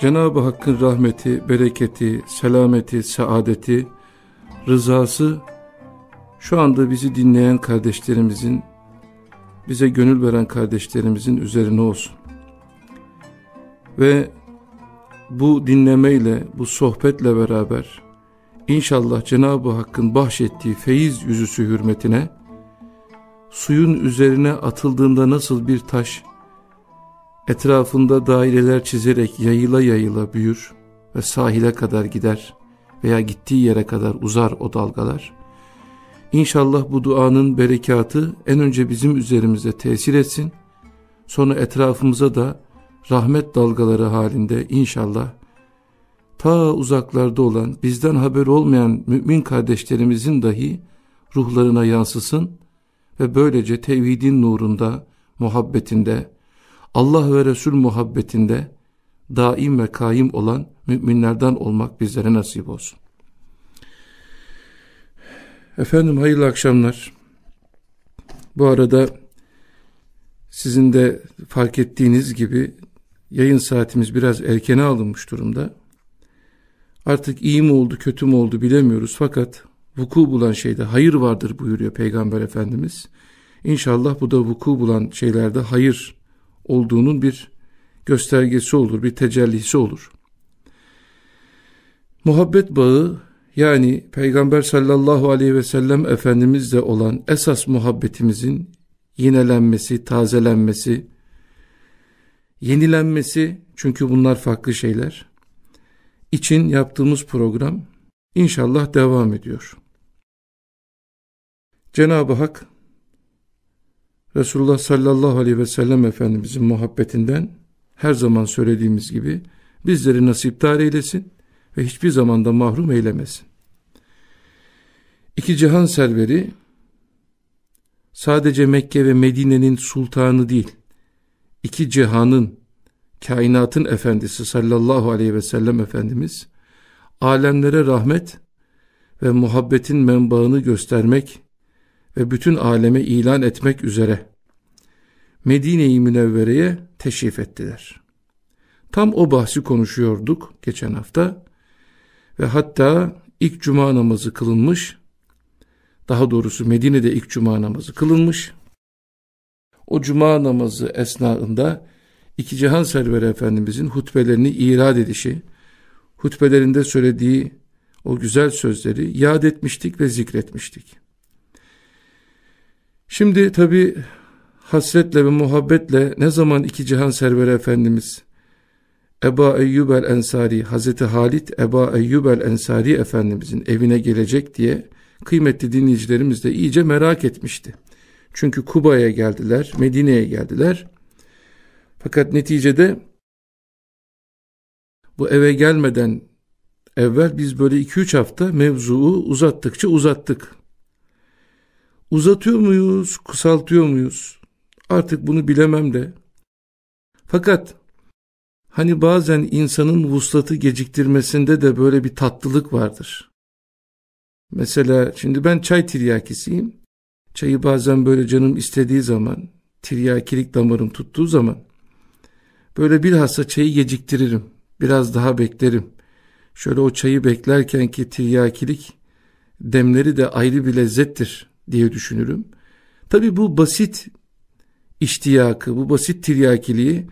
Cenab-ı Hakk'ın rahmeti, bereketi, selameti, saadeti, rızası şu anda bizi dinleyen kardeşlerimizin, bize gönül veren kardeşlerimizin üzerine olsun. Ve bu dinlemeyle, bu sohbetle beraber inşallah Cenab-ı Hakk'ın bahşettiği feyiz yüzüsü hürmetine suyun üzerine atıldığında nasıl bir taş etrafında daireler çizerek yayıla yayıla büyür ve sahile kadar gider veya gittiği yere kadar uzar o dalgalar. İnşallah bu duanın berekatı en önce bizim üzerimize tesir etsin. Sonra etrafımıza da rahmet dalgaları halinde inşallah ta uzaklarda olan bizden haber olmayan mümin kardeşlerimizin dahi ruhlarına yansısın ve böylece tevhidin nurunda, muhabbetinde, Allah ve Resul muhabbetinde daim ve kaim olan müminlerden olmak bizlere nasip olsun. Efendim hayırlı akşamlar. Bu arada sizin de fark ettiğiniz gibi yayın saatimiz biraz erkene alınmış durumda. Artık iyi mi oldu kötü mü oldu bilemiyoruz fakat vuku bulan şeyde hayır vardır buyuruyor Peygamber Efendimiz. İnşallah bu da vuku bulan şeylerde hayır olduğunun bir göstergesi olur, bir tecellisi olur. Muhabbet bağı yani Peygamber sallallahu aleyhi ve sellem Efendimizle olan esas muhabbetimizin yinelenmesi, tazelenmesi, yenilenmesi çünkü bunlar farklı şeyler için yaptığımız program inşallah devam ediyor. Cenab-ı Hak Resulullah sallallahu aleyhi ve sellem Efendimizin muhabbetinden her zaman söylediğimiz gibi bizleri nasiptar eylesin ve hiçbir zamanda mahrum eylemesin. İki cihan serveri sadece Mekke ve Medine'nin sultanı değil, iki cihanın, kainatın efendisi sallallahu aleyhi ve sellem Efendimiz, alemlere rahmet ve muhabbetin menbaını göstermek ve bütün aleme ilan etmek üzere Medine-i Münevvere'ye teşrif ettiler. Tam o bahsi konuşuyorduk geçen hafta ve hatta ilk cuma namazı kılınmış, daha doğrusu Medine'de ilk cuma namazı kılınmış. O cuma namazı esnasında iki cihan serveri efendimizin hutbelerini irad edişi, hutbelerinde söylediği o güzel sözleri yad etmiştik ve zikretmiştik. Şimdi tabi hasretle ve muhabbetle ne zaman iki cihan serveri efendimiz Eba Eyyub el Ensari Hazreti Halit Eba Eyyub el Ensari efendimizin evine gelecek diye kıymetli dinleyicilerimiz de iyice merak etmişti. Çünkü Kuba'ya geldiler, Medine'ye geldiler. Fakat neticede bu eve gelmeden evvel biz böyle 2-3 hafta mevzuu uzattıkça uzattık. Uzatıyor muyuz, kısaltıyor muyuz? Artık bunu bilemem de. Fakat hani bazen insanın vuslatı geciktirmesinde de böyle bir tatlılık vardır. Mesela şimdi ben çay tiryakisiyim. Çayı bazen böyle canım istediği zaman, tiryakilik damarım tuttuğu zaman böyle bilhassa çayı geciktiririm. Biraz daha beklerim. Şöyle o çayı beklerken ki tiryakilik demleri de ayrı bir lezzettir diye düşünürüm. Tabi bu basit iştiyakı, bu basit tiryakiliği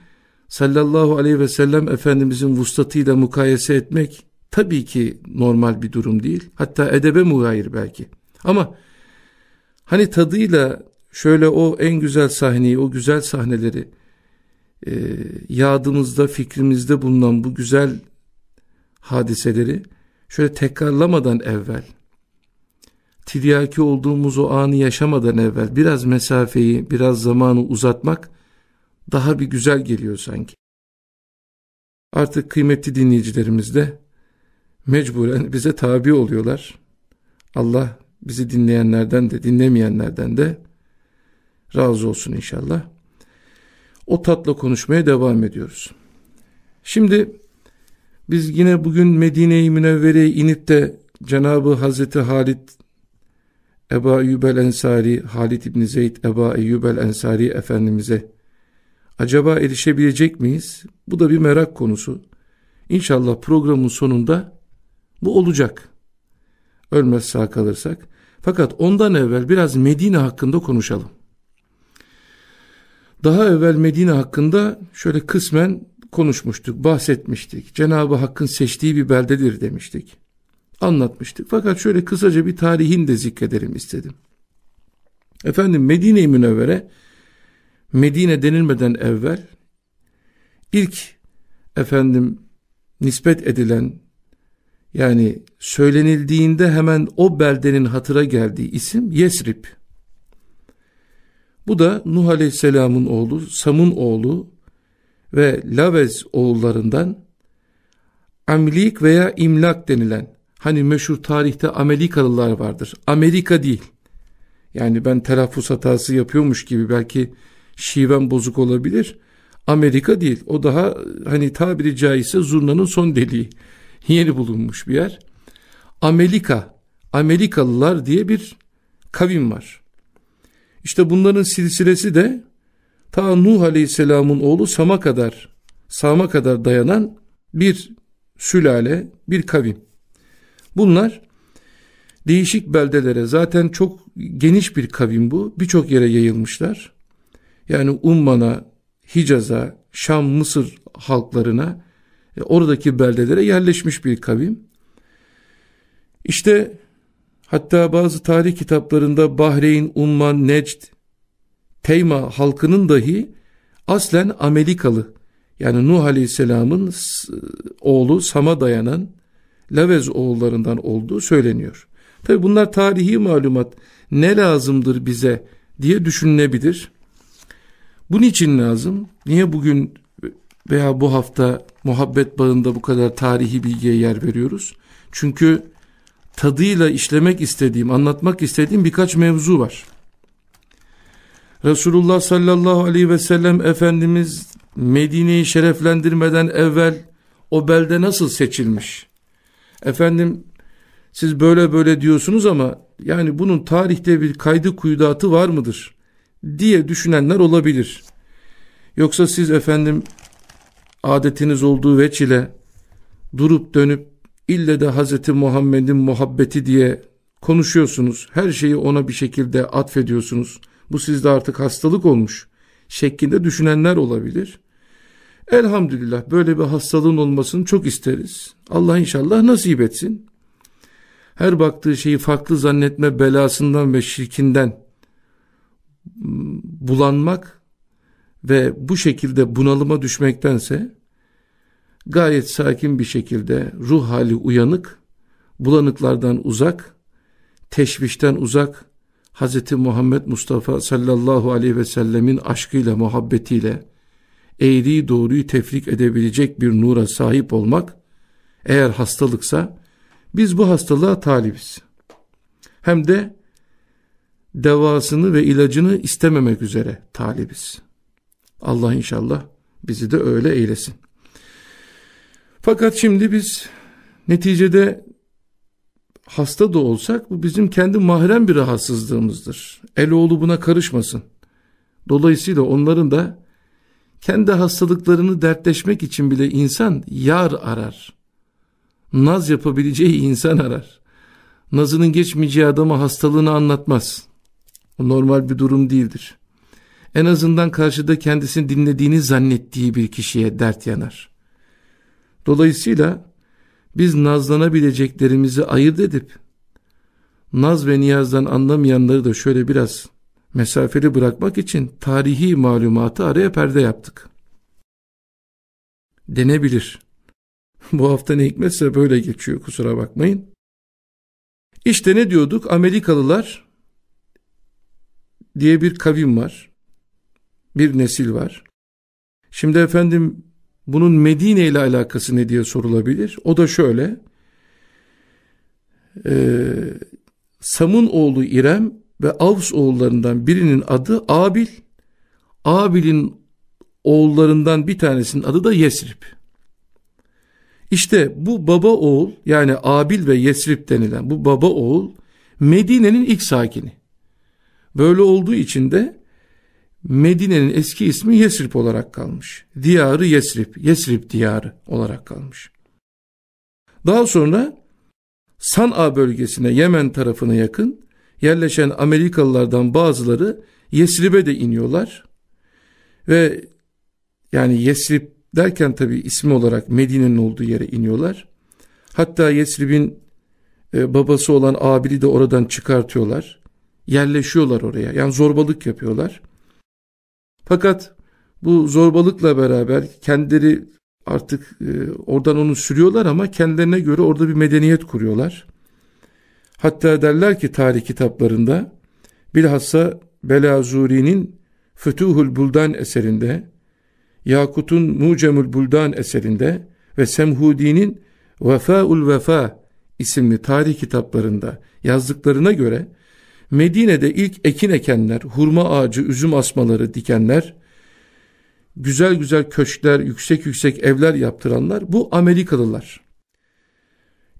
sallallahu aleyhi ve sellem Efendimizin vuslatıyla mukayese etmek tabii ki normal bir durum değil. Hatta edebe muhayir belki. Ama hani tadıyla şöyle o en güzel sahneyi, o güzel sahneleri e, yadımızda, fikrimizde bulunan bu güzel hadiseleri şöyle tekrarlamadan evvel tiryaki olduğumuz o anı yaşamadan evvel biraz mesafeyi, biraz zamanı uzatmak daha bir güzel geliyor sanki. Artık kıymetli dinleyicilerimiz de mecburen bize tabi oluyorlar. Allah bizi dinleyenlerden de dinlemeyenlerden de razı olsun inşallah. O tatla konuşmaya devam ediyoruz. Şimdi biz yine bugün Medine-i Münevvere'ye inip de Cenabı Hazreti Halit Eba Eyyub el Ensari, Halid İbni Zeyd Eba Eyyub el Ensari Efendimiz'e acaba erişebilecek miyiz? Bu da bir merak konusu. İnşallah programın sonunda bu olacak. Ölmez sağ kalırsak. Fakat ondan evvel biraz Medine hakkında konuşalım. Daha evvel Medine hakkında şöyle kısmen konuşmuştuk, bahsetmiştik. Cenab-ı Hakk'ın seçtiği bir beldedir demiştik. Anlatmıştık. Fakat şöyle kısaca bir tarihin de zikredelim istedim. Efendim Medine-i Münevvere Medine denilmeden evvel ilk efendim nispet edilen yani söylenildiğinde hemen o beldenin hatıra geldiği isim Yesrib. Bu da Nuh Aleyhisselam'ın oğlu, Sam'ın oğlu ve Lavez oğullarından Amlik veya İmlak denilen hani meşhur tarihte Amerikalılar vardır. Amerika değil. Yani ben telaffuz hatası yapıyormuş gibi belki şiven bozuk olabilir. Amerika değil. O daha hani tabiri caizse zurnanın son deliği. Yeni bulunmuş bir yer. Amerika, Amerikalılar diye bir kavim var. İşte bunların silsilesi de ta Nuh Aleyhisselam'ın oğlu Sam'a kadar, Sam'a kadar dayanan bir sülale, bir kavim. Bunlar değişik beldelere zaten çok geniş bir kavim bu. Birçok yere yayılmışlar. Yani Umman'a, Hicaz'a, Şam, Mısır halklarına, e, oradaki beldelere yerleşmiş bir kavim. İşte hatta bazı tarih kitaplarında Bahreyn, Umman, Necd, Teyma halkının dahi aslen Amerikalı yani Nuh Aleyhisselam'ın oğlu Sam'a dayanan Lavez oğullarından olduğu söyleniyor. Tabi bunlar tarihi malumat ne lazımdır bize diye düşünülebilir. Bunun için lazım. Niye bugün veya bu hafta muhabbet bağında bu kadar tarihi bilgiye yer veriyoruz? Çünkü tadıyla işlemek istediğim, anlatmak istediğim birkaç mevzu var. Resulullah sallallahu aleyhi ve sellem Efendimiz Medine'yi şereflendirmeden evvel o belde nasıl seçilmiş? Efendim siz böyle böyle diyorsunuz ama yani bunun tarihte bir kaydı kuyudatı var mıdır? diye düşünenler olabilir. Yoksa siz efendim adetiniz olduğu veç ile durup dönüp ille de Hazreti Muhammed'in muhabbeti diye konuşuyorsunuz. Her şeyi ona bir şekilde atfediyorsunuz. Bu sizde artık hastalık olmuş şeklinde düşünenler olabilir. Elhamdülillah böyle bir hastalığın olmasını çok isteriz. Allah inşallah nasip etsin. Her baktığı şeyi farklı zannetme belasından ve şirkinden bulanmak ve bu şekilde bunalıma düşmektense gayet sakin bir şekilde ruh hali uyanık, bulanıklardan uzak, teşvişten uzak, Hz. Muhammed Mustafa sallallahu aleyhi ve sellemin aşkıyla, muhabbetiyle eğriyi doğruyu tefrik edebilecek bir nura sahip olmak, eğer hastalıksa, biz bu hastalığa talibiz. Hem de devasını ve ilacını istememek üzere talibiz. Allah inşallah bizi de öyle eylesin. Fakat şimdi biz neticede hasta da olsak bu bizim kendi mahrem bir rahatsızlığımızdır. Eloğlu buna karışmasın. Dolayısıyla onların da kendi hastalıklarını dertleşmek için bile insan yar arar. Naz yapabileceği insan arar. Nazının geçmeyeceği adama hastalığını anlatmaz. O normal bir durum değildir. En azından karşıda kendisini dinlediğini zannettiği bir kişiye dert yanar. Dolayısıyla biz nazlanabileceklerimizi ayırt edip naz ve niyazdan anlamayanları da şöyle biraz mesafeli bırakmak için tarihi malumatı araya perde yaptık. Denebilir. Bu hafta ne hikmetse böyle geçiyor kusura bakmayın. İşte ne diyorduk? Amerikalılar diye bir kavim var. Bir nesil var. Şimdi efendim bunun Medine ile alakası ne diye sorulabilir. O da şöyle. Ee, Sam'ın oğlu İrem ve Avs oğullarından birinin adı Abil. Abil'in oğullarından bir tanesinin adı da Yesrib. İşte bu baba oğul yani Abil ve Yesrib denilen bu baba oğul Medine'nin ilk sakini. Böyle olduğu için de Medine'nin eski ismi Yesrib olarak kalmış. Diyarı Yesrib, Yesrib diyarı olarak kalmış. Daha sonra San'a bölgesine Yemen tarafına yakın yerleşen Amerikalılardan bazıları Yesrib'e de iniyorlar. Ve yani Yesrib derken tabi ismi olarak Medine'nin olduğu yere iniyorlar. Hatta Yesrib'in e, babası olan Abil'i de oradan çıkartıyorlar. Yerleşiyorlar oraya. Yani zorbalık yapıyorlar. Fakat bu zorbalıkla beraber kendileri artık e, oradan onu sürüyorlar ama kendilerine göre orada bir medeniyet kuruyorlar. Hatta derler ki tarih kitaplarında bilhassa Belazuri'nin Fütuhul Buldan eserinde, Yakut'un Mucemül Buldan eserinde ve Semhudi'nin Vefaul Vefa isimli tarih kitaplarında yazdıklarına göre Medine'de ilk ekin ekenler, hurma ağacı, üzüm asmaları dikenler, güzel güzel köşkler, yüksek yüksek evler yaptıranlar bu Amerikalılar.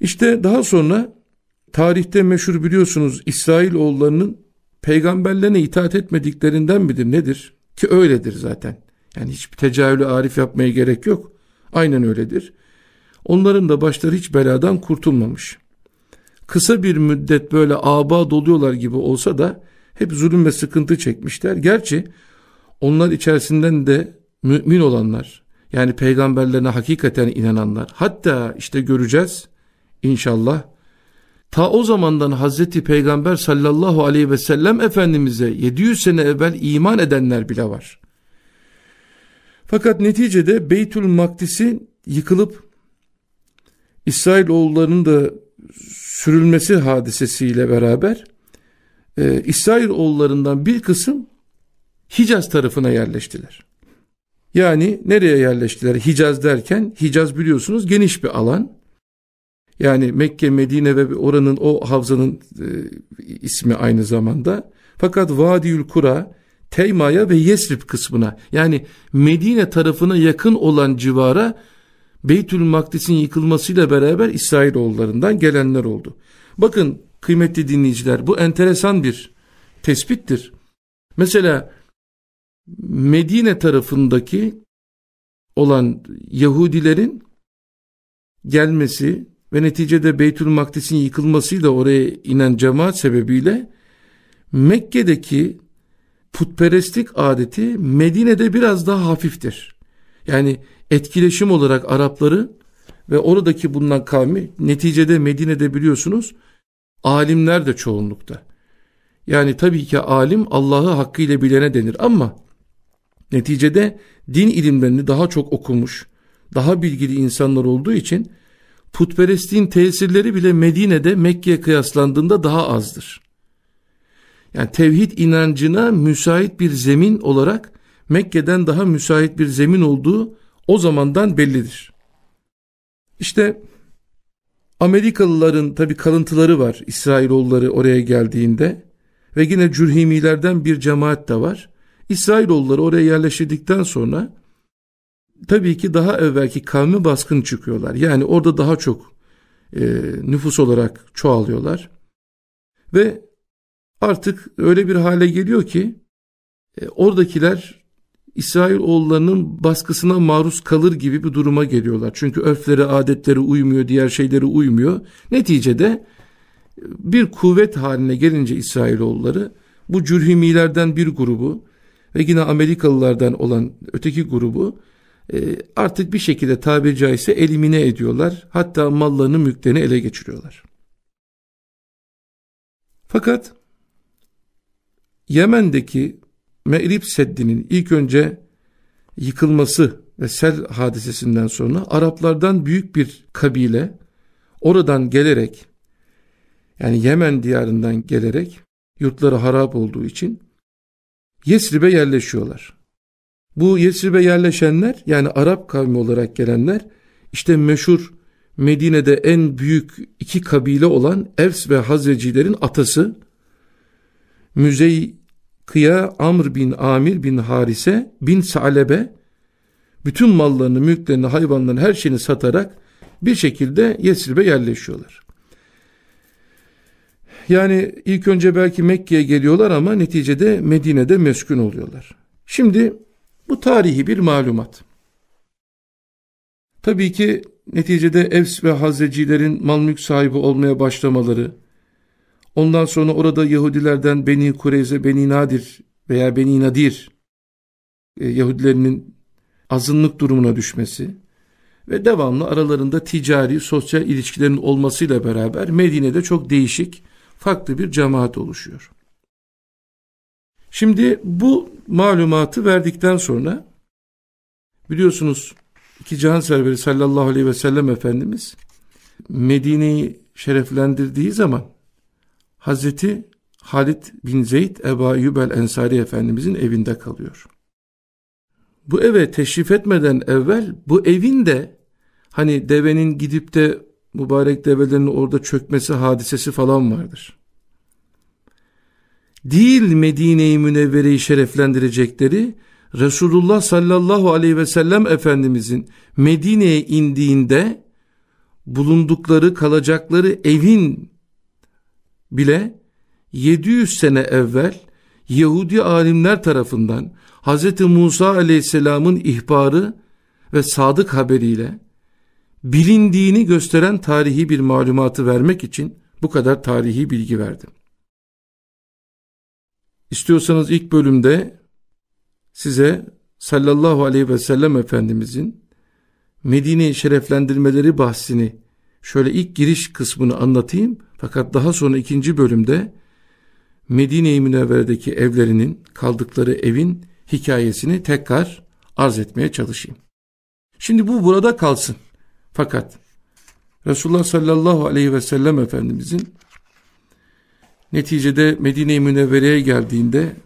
İşte daha sonra tarihte meşhur biliyorsunuz İsrail oğullarının peygamberlerine itaat etmediklerinden midir nedir? Ki öyledir zaten. Yani hiçbir tecavülü arif yapmaya gerek yok. Aynen öyledir. Onların da başları hiç beladan kurtulmamış. Kısa bir müddet böyle aba doluyorlar gibi olsa da hep zulüm ve sıkıntı çekmişler. Gerçi onlar içerisinden de mümin olanlar yani peygamberlerine hakikaten inananlar hatta işte göreceğiz inşallah ta o zamandan Hazreti Peygamber sallallahu aleyhi ve sellem Efendimiz'e 700 sene evvel iman edenler bile var. Fakat neticede Beytül Makdis'in yıkılıp İsrail oğullarının da sürülmesi hadisesiyle beraber e, İsrail oğullarından bir kısım Hicaz tarafına yerleştiler. Yani nereye yerleştiler Hicaz derken Hicaz biliyorsunuz geniş bir alan. Yani Mekke, Medine ve oranın o havzanın e, ismi aynı zamanda. Fakat Vadiül Kura, Teyma'ya ve Yesrib kısmına yani Medine tarafına yakın olan civara Beytül Makdis'in yıkılmasıyla beraber İsrailoğullarından gelenler oldu. Bakın kıymetli dinleyiciler bu enteresan bir tespittir. Mesela Medine tarafındaki olan Yahudilerin gelmesi ve neticede Beytül Makdis'in yıkılmasıyla oraya inen cemaat sebebiyle Mekke'deki putperestlik adeti Medine'de biraz daha hafiftir. Yani etkileşim olarak Arapları ve oradaki bulunan kavmi neticede Medine'de biliyorsunuz alimler de çoğunlukta. Yani tabii ki alim Allah'ı hakkıyla bilene denir ama neticede din ilimlerini daha çok okumuş, daha bilgili insanlar olduğu için putperestliğin tesirleri bile Medine'de Mekke'ye kıyaslandığında daha azdır. Yani tevhid inancına müsait bir zemin olarak Mekke'den daha müsait bir zemin olduğu o zamandan bellidir. İşte Amerikalıların tabi kalıntıları var İsrailoğulları oraya geldiğinde ve yine Cürhimilerden bir cemaat de var. İsrailoğulları oraya yerleştirdikten sonra tabii ki daha evvelki kavmi baskın çıkıyorlar. Yani orada daha çok e, nüfus olarak çoğalıyorlar. Ve artık öyle bir hale geliyor ki e, oradakiler İsrail oğullarının baskısına maruz kalır gibi bir duruma geliyorlar. Çünkü örfleri, adetleri uymuyor, diğer şeyleri uymuyor. Neticede e, bir kuvvet haline gelince İsrail oğulları bu cürhimilerden bir grubu ve yine Amerikalılardan olan öteki grubu artık bir şekilde tabiri caizse elimine ediyorlar. Hatta mallarını mülklerini ele geçiriyorlar. Fakat Yemen'deki Me'rib Seddi'nin ilk önce yıkılması ve sel hadisesinden sonra Araplardan büyük bir kabile oradan gelerek yani Yemen diyarından gelerek yurtları harap olduğu için Yesrib'e yerleşiyorlar. Bu Yesrib'e yerleşenler yani Arap kavmi olarak gelenler işte meşhur Medine'de en büyük iki kabile olan Evs ve Hazrecilerin atası Müzey Kıya Amr bin Amir bin Harise bin Salebe bütün mallarını, mülklerini, hayvanlarını, her şeyini satarak bir şekilde Yesrib'e yerleşiyorlar. Yani ilk önce belki Mekke'ye geliyorlar ama neticede Medine'de meskun oluyorlar. Şimdi tarihi bir malumat. Tabii ki neticede Evs ve Hazrecilerin mal mülk sahibi olmaya başlamaları, ondan sonra orada Yahudilerden Beni Kureyze, Beni Nadir veya Beni Nadir e, Yahudilerinin azınlık durumuna düşmesi ve devamlı aralarında ticari, sosyal ilişkilerin olmasıyla beraber Medine'de çok değişik, farklı bir cemaat oluşuyor. Şimdi bu malumatı verdikten sonra biliyorsunuz iki cihan serveri sallallahu aleyhi ve sellem Efendimiz Medine'yi şereflendirdiği zaman Hazreti Halid bin Zeyd Eba Yübel Ensari Efendimizin evinde kalıyor. Bu eve teşrif etmeden evvel bu evin de hani devenin gidip de mübarek develerin orada çökmesi hadisesi falan vardır değil Medine-i Münevvere'yi şereflendirecekleri Resulullah sallallahu aleyhi ve sellem Efendimizin Medine'ye indiğinde bulundukları kalacakları evin bile 700 sene evvel Yahudi alimler tarafından Hz. Musa aleyhisselamın ihbarı ve sadık haberiyle bilindiğini gösteren tarihi bir malumatı vermek için bu kadar tarihi bilgi verdim. İstiyorsanız ilk bölümde size sallallahu aleyhi ve sellem Efendimizin Medine şereflendirmeleri bahsini şöyle ilk giriş kısmını anlatayım. Fakat daha sonra ikinci bölümde Medine-i Münevvere'deki evlerinin kaldıkları evin hikayesini tekrar arz etmeye çalışayım. Şimdi bu burada kalsın. Fakat Resulullah sallallahu aleyhi ve sellem Efendimizin Neticede Medine-i Münevvere'ye geldiğinde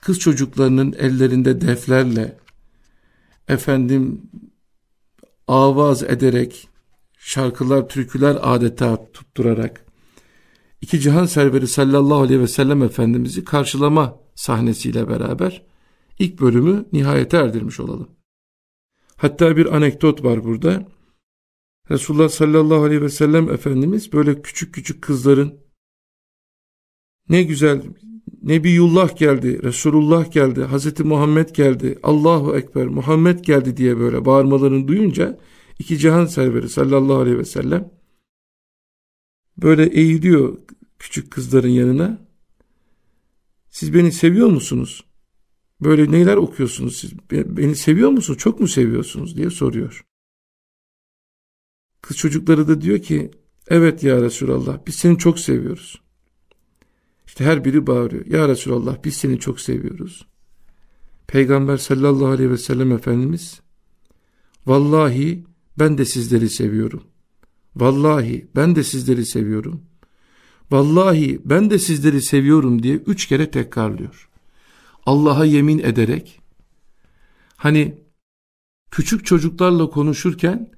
kız çocuklarının ellerinde deflerle efendim avaz ederek şarkılar, türküler adeta tutturarak iki cihan serveri sallallahu aleyhi ve sellem Efendimiz'i karşılama sahnesiyle beraber ilk bölümü nihayete erdirmiş olalım. Hatta bir anekdot var burada. Resulullah sallallahu aleyhi ve sellem Efendimiz böyle küçük küçük kızların ne güzel Nebiyullah geldi, Resulullah geldi, Hazreti Muhammed geldi, Allahu Ekber, Muhammed geldi diye böyle bağırmalarını duyunca iki cihan serveri sallallahu aleyhi ve sellem böyle eğiliyor küçük kızların yanına. Siz beni seviyor musunuz? Böyle neler okuyorsunuz siz? Beni seviyor musunuz? Çok mu seviyorsunuz diye soruyor. Kız çocukları da diyor ki evet ya Resulallah biz seni çok seviyoruz. İşte her biri bağırıyor. Ya Resulallah biz seni çok seviyoruz. Peygamber sallallahu aleyhi ve sellem Efendimiz Vallahi ben de sizleri seviyorum. Vallahi ben de sizleri seviyorum. Vallahi ben de sizleri seviyorum diye üç kere tekrarlıyor. Allah'a yemin ederek hani küçük çocuklarla konuşurken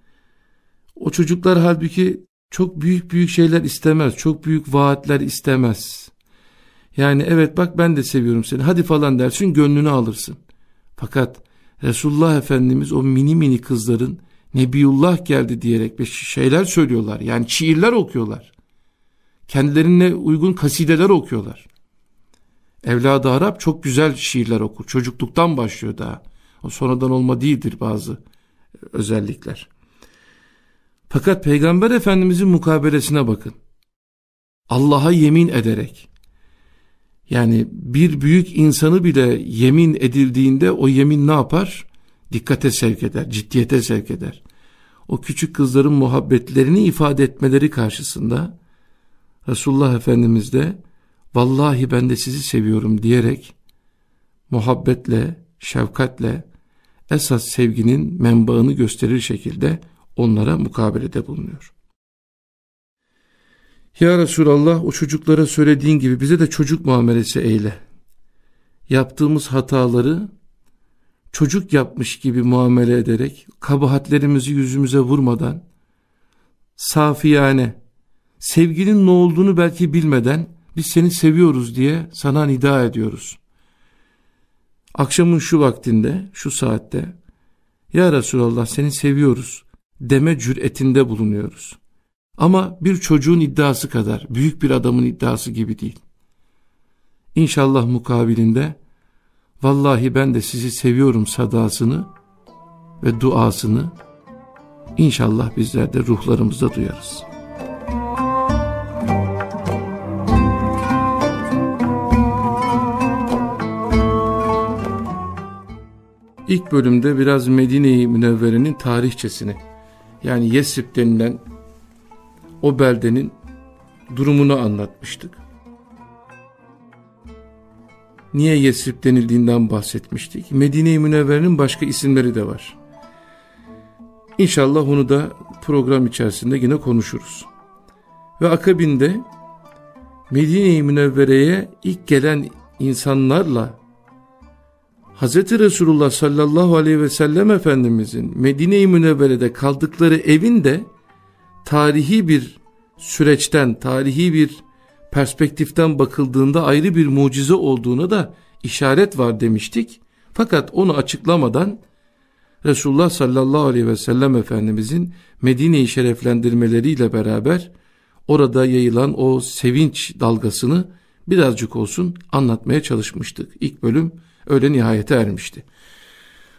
o çocuklar halbuki çok büyük büyük şeyler istemez. Çok büyük vaatler istemez. Yani evet bak ben de seviyorum seni hadi falan dersin gönlünü alırsın. Fakat Resulullah Efendimiz o mini mini kızların Nebiyullah geldi diyerek şeyler söylüyorlar. Yani şiirler okuyorlar. Kendilerine uygun kasideler okuyorlar. Evladı Arap çok güzel şiirler okur. Çocukluktan başlıyor daha. O sonradan olma değildir bazı özellikler. Fakat Peygamber Efendimizin mukabelesine bakın. Allah'a yemin ederek yani bir büyük insanı bile yemin edildiğinde o yemin ne yapar? Dikkate sevk eder, ciddiyete sevk eder. O küçük kızların muhabbetlerini ifade etmeleri karşısında Resulullah Efendimiz de vallahi ben de sizi seviyorum diyerek muhabbetle, şefkatle esas sevginin menbaını gösterir şekilde onlara mukabelede bulunuyor. Ya Resulallah o çocuklara söylediğin gibi bize de çocuk muamelesi eyle. Yaptığımız hataları çocuk yapmış gibi muamele ederek kabahatlerimizi yüzümüze vurmadan safiyane sevginin ne olduğunu belki bilmeden biz seni seviyoruz diye sana nida ediyoruz. Akşamın şu vaktinde, şu saatte Ya Resulallah seni seviyoruz deme cüretinde bulunuyoruz. Ama bir çocuğun iddiası kadar, büyük bir adamın iddiası gibi değil. İnşallah mukabilinde, vallahi ben de sizi seviyorum sadasını ve duasını İnşallah bizler de ruhlarımızda duyarız. İlk bölümde biraz Medine-i Münevvere'nin tarihçesini yani Yesrib denilen o beldenin durumunu anlatmıştık. Niye Yesrib denildiğinden bahsetmiştik. Medine-i Münevvere'nin başka isimleri de var. İnşallah onu da program içerisinde yine konuşuruz. Ve akabinde Medine-i Münevvere'ye ilk gelen insanlarla Hz. Resulullah sallallahu aleyhi ve sellem Efendimizin Medine-i Münevvere'de kaldıkları evin de tarihi bir süreçten, tarihi bir perspektiften bakıldığında ayrı bir mucize olduğuna da işaret var demiştik. Fakat onu açıklamadan Resulullah sallallahu aleyhi ve sellem Efendimizin Medine'yi şereflendirmeleriyle beraber orada yayılan o sevinç dalgasını birazcık olsun anlatmaya çalışmıştık. İlk bölüm öyle nihayete ermişti.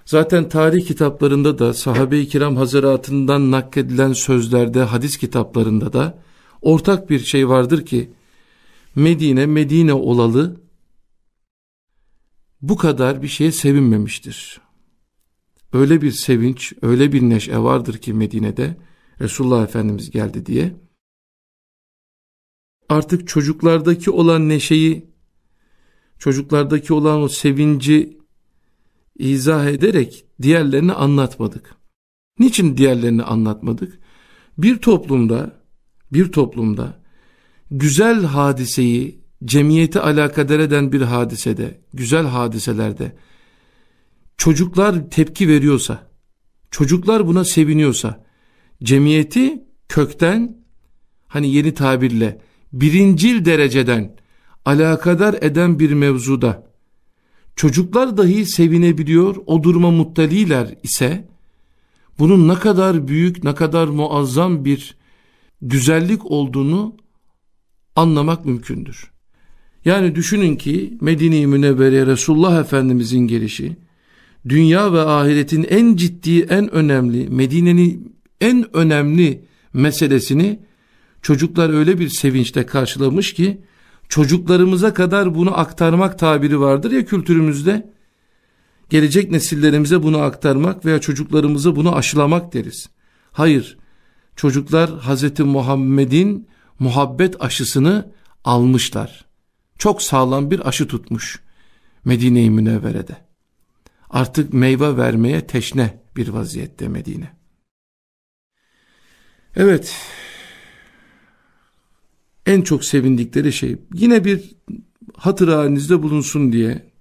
Zaten tarih kitaplarında da sahabe-i kiram hazaratından nakledilen sözlerde, hadis kitaplarında da ortak bir şey vardır ki Medine, Medine olalı bu kadar bir şeye sevinmemiştir. Öyle bir sevinç, öyle bir neşe vardır ki Medine'de Resulullah Efendimiz geldi diye. Artık çocuklardaki olan neşeyi, çocuklardaki olan o sevinci izah ederek diğerlerini anlatmadık. Niçin diğerlerini anlatmadık? Bir toplumda, bir toplumda güzel hadiseyi, cemiyeti alakadar eden bir hadisede, güzel hadiselerde çocuklar tepki veriyorsa, çocuklar buna seviniyorsa, cemiyeti kökten, hani yeni tabirle, birincil dereceden alakadar eden bir mevzuda, çocuklar dahi sevinebiliyor, o duruma muttaliler ise, bunun ne kadar büyük, ne kadar muazzam bir güzellik olduğunu anlamak mümkündür. Yani düşünün ki Medine-i Münevvere'ye Resulullah Efendimizin gelişi, dünya ve ahiretin en ciddi, en önemli, Medine'nin en önemli meselesini çocuklar öyle bir sevinçle karşılamış ki, çocuklarımıza kadar bunu aktarmak tabiri vardır ya kültürümüzde, gelecek nesillerimize bunu aktarmak veya çocuklarımıza bunu aşılamak deriz. Hayır, çocuklar Hz. Muhammed'in muhabbet aşısını almışlar. Çok sağlam bir aşı tutmuş Medine-i Münevvere'de. Artık meyve vermeye teşne bir vaziyette Medine. Evet, en çok sevindikleri şey yine bir hatır halinizde bulunsun diye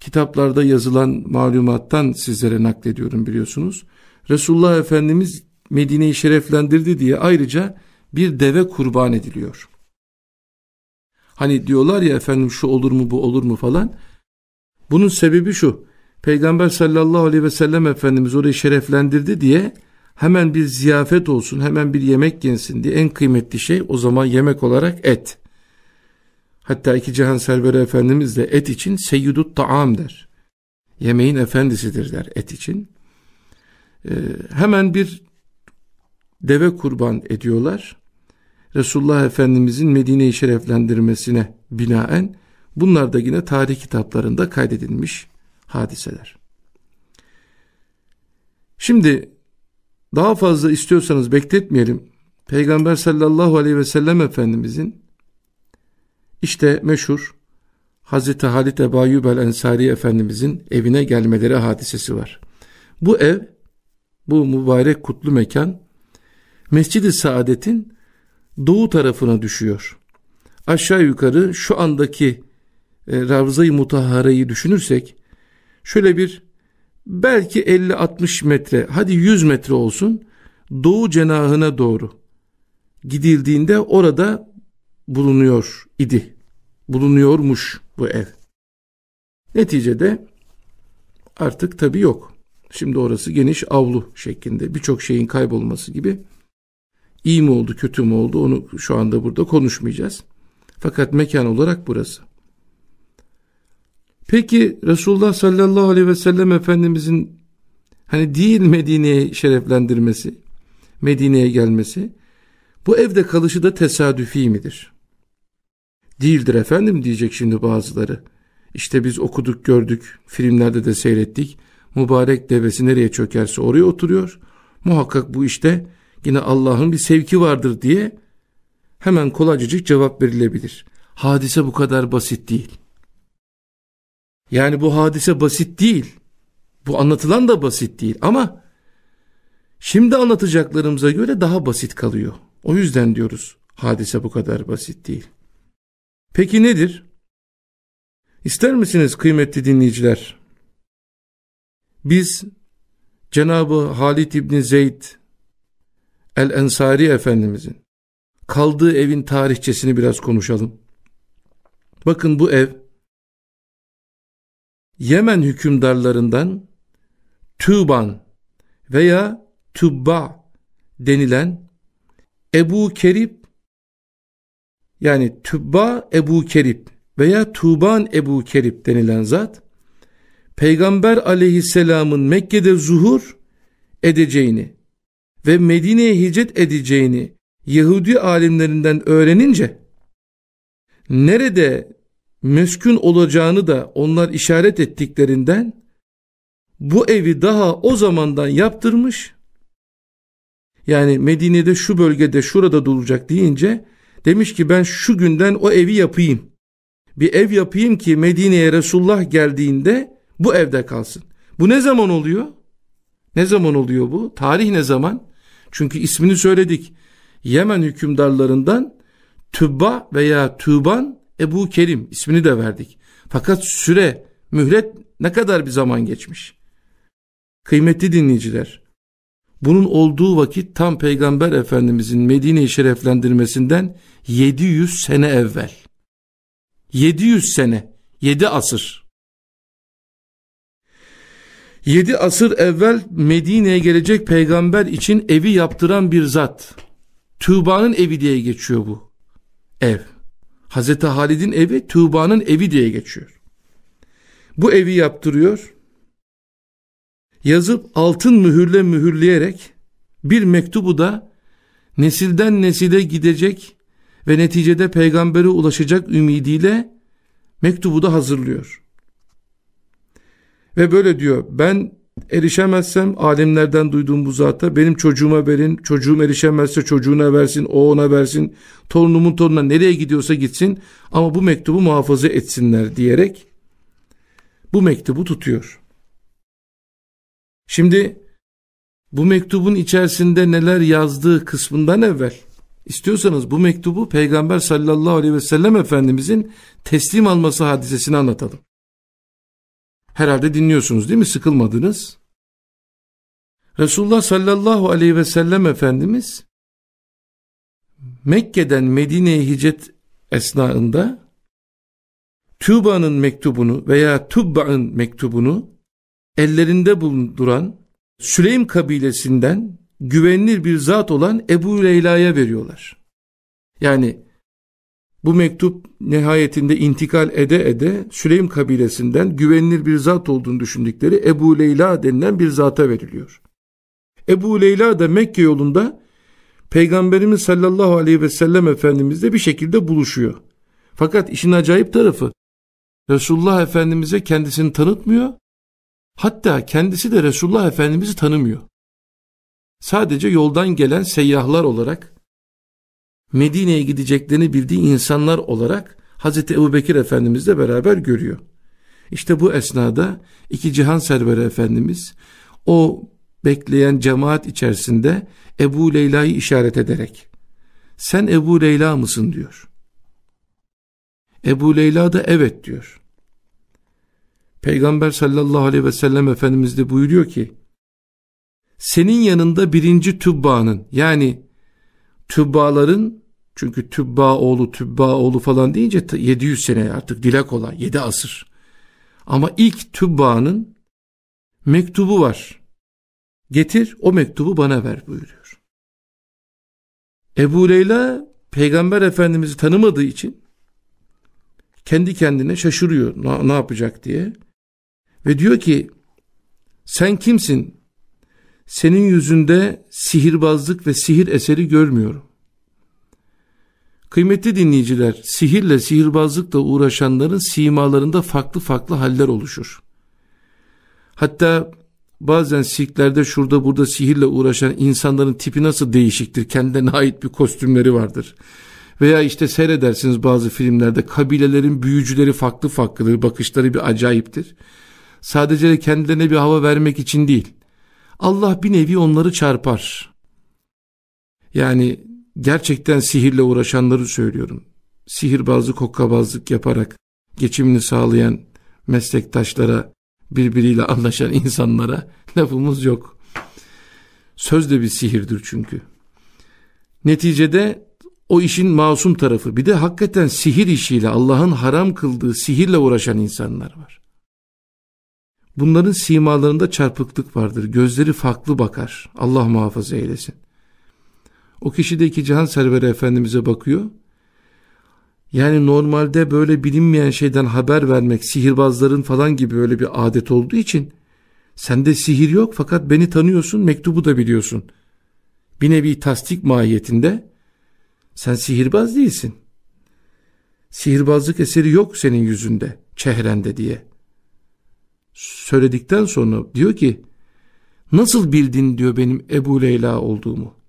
kitaplarda yazılan malumattan sizlere naklediyorum biliyorsunuz. Resulullah Efendimiz Medine'yi şereflendirdi diye ayrıca bir deve kurban ediliyor. Hani diyorlar ya efendim şu olur mu bu olur mu falan. Bunun sebebi şu. Peygamber sallallahu aleyhi ve sellem Efendimiz orayı şereflendirdi diye hemen bir ziyafet olsun, hemen bir yemek yensin diye en kıymetli şey o zaman yemek olarak et. Hatta iki cihan serveri Efendimiz de et için seyyidut taam der. Yemeğin efendisidir der et için. Ee, hemen bir deve kurban ediyorlar. Resulullah Efendimizin Medine'yi şereflendirmesine binaen bunlar da yine tarih kitaplarında kaydedilmiş hadiseler. Şimdi daha fazla istiyorsanız bekletmeyelim. Peygamber sallallahu aleyhi ve sellem Efendimizin işte meşhur Hazreti Halit Ebu el Ensari Efendimizin evine gelmeleri hadisesi var. Bu ev, bu mübarek kutlu mekan Mescid-i Saadet'in doğu tarafına düşüyor. Aşağı yukarı şu andaki e, Ravza-i Mutahhare'yi düşünürsek şöyle bir belki 50-60 metre hadi 100 metre olsun doğu cenahına doğru gidildiğinde orada bulunuyor idi. Bulunuyormuş bu ev. Neticede artık tabi yok. Şimdi orası geniş avlu şeklinde birçok şeyin kaybolması gibi İyi mi oldu kötü mü oldu onu şu anda burada konuşmayacağız. Fakat mekan olarak burası. Peki Resulullah sallallahu aleyhi ve sellem Efendimizin Hani değil Medine'ye şereflendirmesi, Medine'ye gelmesi. Bu evde kalışı da tesadüfi midir? Değildir efendim diyecek şimdi bazıları. İşte biz okuduk gördük, filmlerde de seyrettik. Mübarek devesi nereye çökerse oraya oturuyor. Muhakkak bu işte yine Allah'ın bir sevki vardır diye hemen kolaycacık cevap verilebilir. Hadise bu kadar basit değil. Yani bu hadise basit değil. Bu anlatılan da basit değil ama şimdi anlatacaklarımıza göre daha basit kalıyor. O yüzden diyoruz hadise bu kadar basit değil. Peki nedir? İster misiniz kıymetli dinleyiciler? Biz Cenabı Halid İbni Zeyd El-Ensari Efendimizin kaldığı evin tarihçesini biraz konuşalım. Bakın bu ev Yemen hükümdarlarından Tuban veya Tubba denilen Ebu Kerib yani Tubba Ebu Kerib veya Tuban Ebu Kerib denilen zat Peygamber aleyhisselamın Mekke'de zuhur edeceğini ve Medine'ye hicret edeceğini Yahudi alimlerinden öğrenince nerede meskun olacağını da onlar işaret ettiklerinden bu evi daha o zamandan yaptırmış yani Medine'de şu bölgede şurada duracak deyince demiş ki ben şu günden o evi yapayım bir ev yapayım ki Medine'ye Resulullah geldiğinde bu evde kalsın. Bu ne zaman oluyor? Ne zaman oluyor bu? Tarih ne zaman? Çünkü ismini söyledik. Yemen hükümdarlarından Tübba veya Tüban Ebu Kerim ismini de verdik. Fakat süre, mühlet ne kadar bir zaman geçmiş? Kıymetli dinleyiciler, bunun olduğu vakit tam Peygamber Efendimizin Medine'yi şereflendirmesinden 700 sene evvel. 700 sene, 7 asır. 7 asır evvel Medine'ye gelecek peygamber için evi yaptıran bir zat. Tuğba'nın evi diye geçiyor bu ev. Hazreti Halid'in evi Tuğba'nın evi diye geçiyor. Bu evi yaptırıyor. Yazıp altın mühürle mühürleyerek bir mektubu da nesilden nesile gidecek ve neticede peygambere ulaşacak ümidiyle mektubu da hazırlıyor. Ve böyle diyor ben erişemezsem alimlerden duyduğum bu zata benim çocuğuma verin çocuğum erişemezse çocuğuna versin o ona versin torunumun torununa nereye gidiyorsa gitsin ama bu mektubu muhafaza etsinler diyerek bu mektubu tutuyor. Şimdi bu mektubun içerisinde neler yazdığı kısmından evvel istiyorsanız bu mektubu Peygamber sallallahu aleyhi ve sellem Efendimizin teslim alması hadisesini anlatalım. Herhalde dinliyorsunuz değil mi? Sıkılmadınız. Resulullah sallallahu aleyhi ve sellem Efendimiz Mekke'den Medine'ye hicret esnasında Tuba'nın mektubunu veya Tubba'ın mektubunu ellerinde bulunduran Süleym kabilesinden güvenilir bir zat olan Ebu Leyla'ya veriyorlar. Yani bu mektup nihayetinde intikal ede ede Süleym kabilesinden güvenilir bir zat olduğunu düşündükleri Ebu Leyla denilen bir zata veriliyor. Ebu Leyla da Mekke yolunda Peygamberimiz sallallahu aleyhi ve sellem Efendimizle bir şekilde buluşuyor. Fakat işin acayip tarafı Resulullah Efendimiz'e kendisini tanıtmıyor. Hatta kendisi de Resulullah Efendimiz'i tanımıyor. Sadece yoldan gelen seyyahlar olarak Medine'ye gideceklerini bildiği insanlar olarak Hazreti Ebu Bekir Efendimizle beraber görüyor. İşte bu esnada iki cihan serveri Efendimiz o bekleyen cemaat içerisinde Ebu Leyla'yı işaret ederek sen Ebu Leyla mısın diyor. Ebu Leyla da evet diyor. Peygamber sallallahu aleyhi ve sellem Efendimiz de buyuruyor ki senin yanında birinci tübba'nın yani tübbaların çünkü Tübba oğlu Tübba oğlu falan deyince 700 sene artık dile kolay 7 asır. Ama ilk Tübba'nın mektubu var. Getir o mektubu bana ver buyuruyor. Ebu Leyla peygamber efendimizi tanımadığı için kendi kendine şaşırıyor ne, ne yapacak diye. Ve diyor ki sen kimsin senin yüzünde sihirbazlık ve sihir eseri görmüyorum. Kıymetli dinleyiciler, sihirle sihirbazlıkla uğraşanların simalarında farklı farklı haller oluşur. Hatta bazen sirklerde şurada burada sihirle uğraşan insanların tipi nasıl değişiktir, kendine ait bir kostümleri vardır. Veya işte seyredersiniz bazı filmlerde kabilelerin büyücüleri farklı farklıdır, bakışları bir acayiptir. Sadece kendilerine bir hava vermek için değil, Allah bir nevi onları çarpar. Yani gerçekten sihirle uğraşanları söylüyorum. Sihirbazlık, hokkabazlık yaparak geçimini sağlayan meslektaşlara, birbiriyle anlaşan insanlara lafımız yok. Söz de bir sihirdir çünkü. Neticede o işin masum tarafı bir de hakikaten sihir işiyle Allah'ın haram kıldığı sihirle uğraşan insanlar var. Bunların simalarında çarpıklık vardır. Gözleri farklı bakar. Allah muhafaza eylesin. O kişi de iki cihan serveri efendimize bakıyor. Yani normalde böyle bilinmeyen şeyden haber vermek sihirbazların falan gibi böyle bir adet olduğu için sende sihir yok fakat beni tanıyorsun mektubu da biliyorsun. Bir nevi tasdik mahiyetinde sen sihirbaz değilsin. Sihirbazlık eseri yok senin yüzünde, çehrende diye. Söyledikten sonra diyor ki nasıl bildin diyor benim Ebu Leyla olduğumu.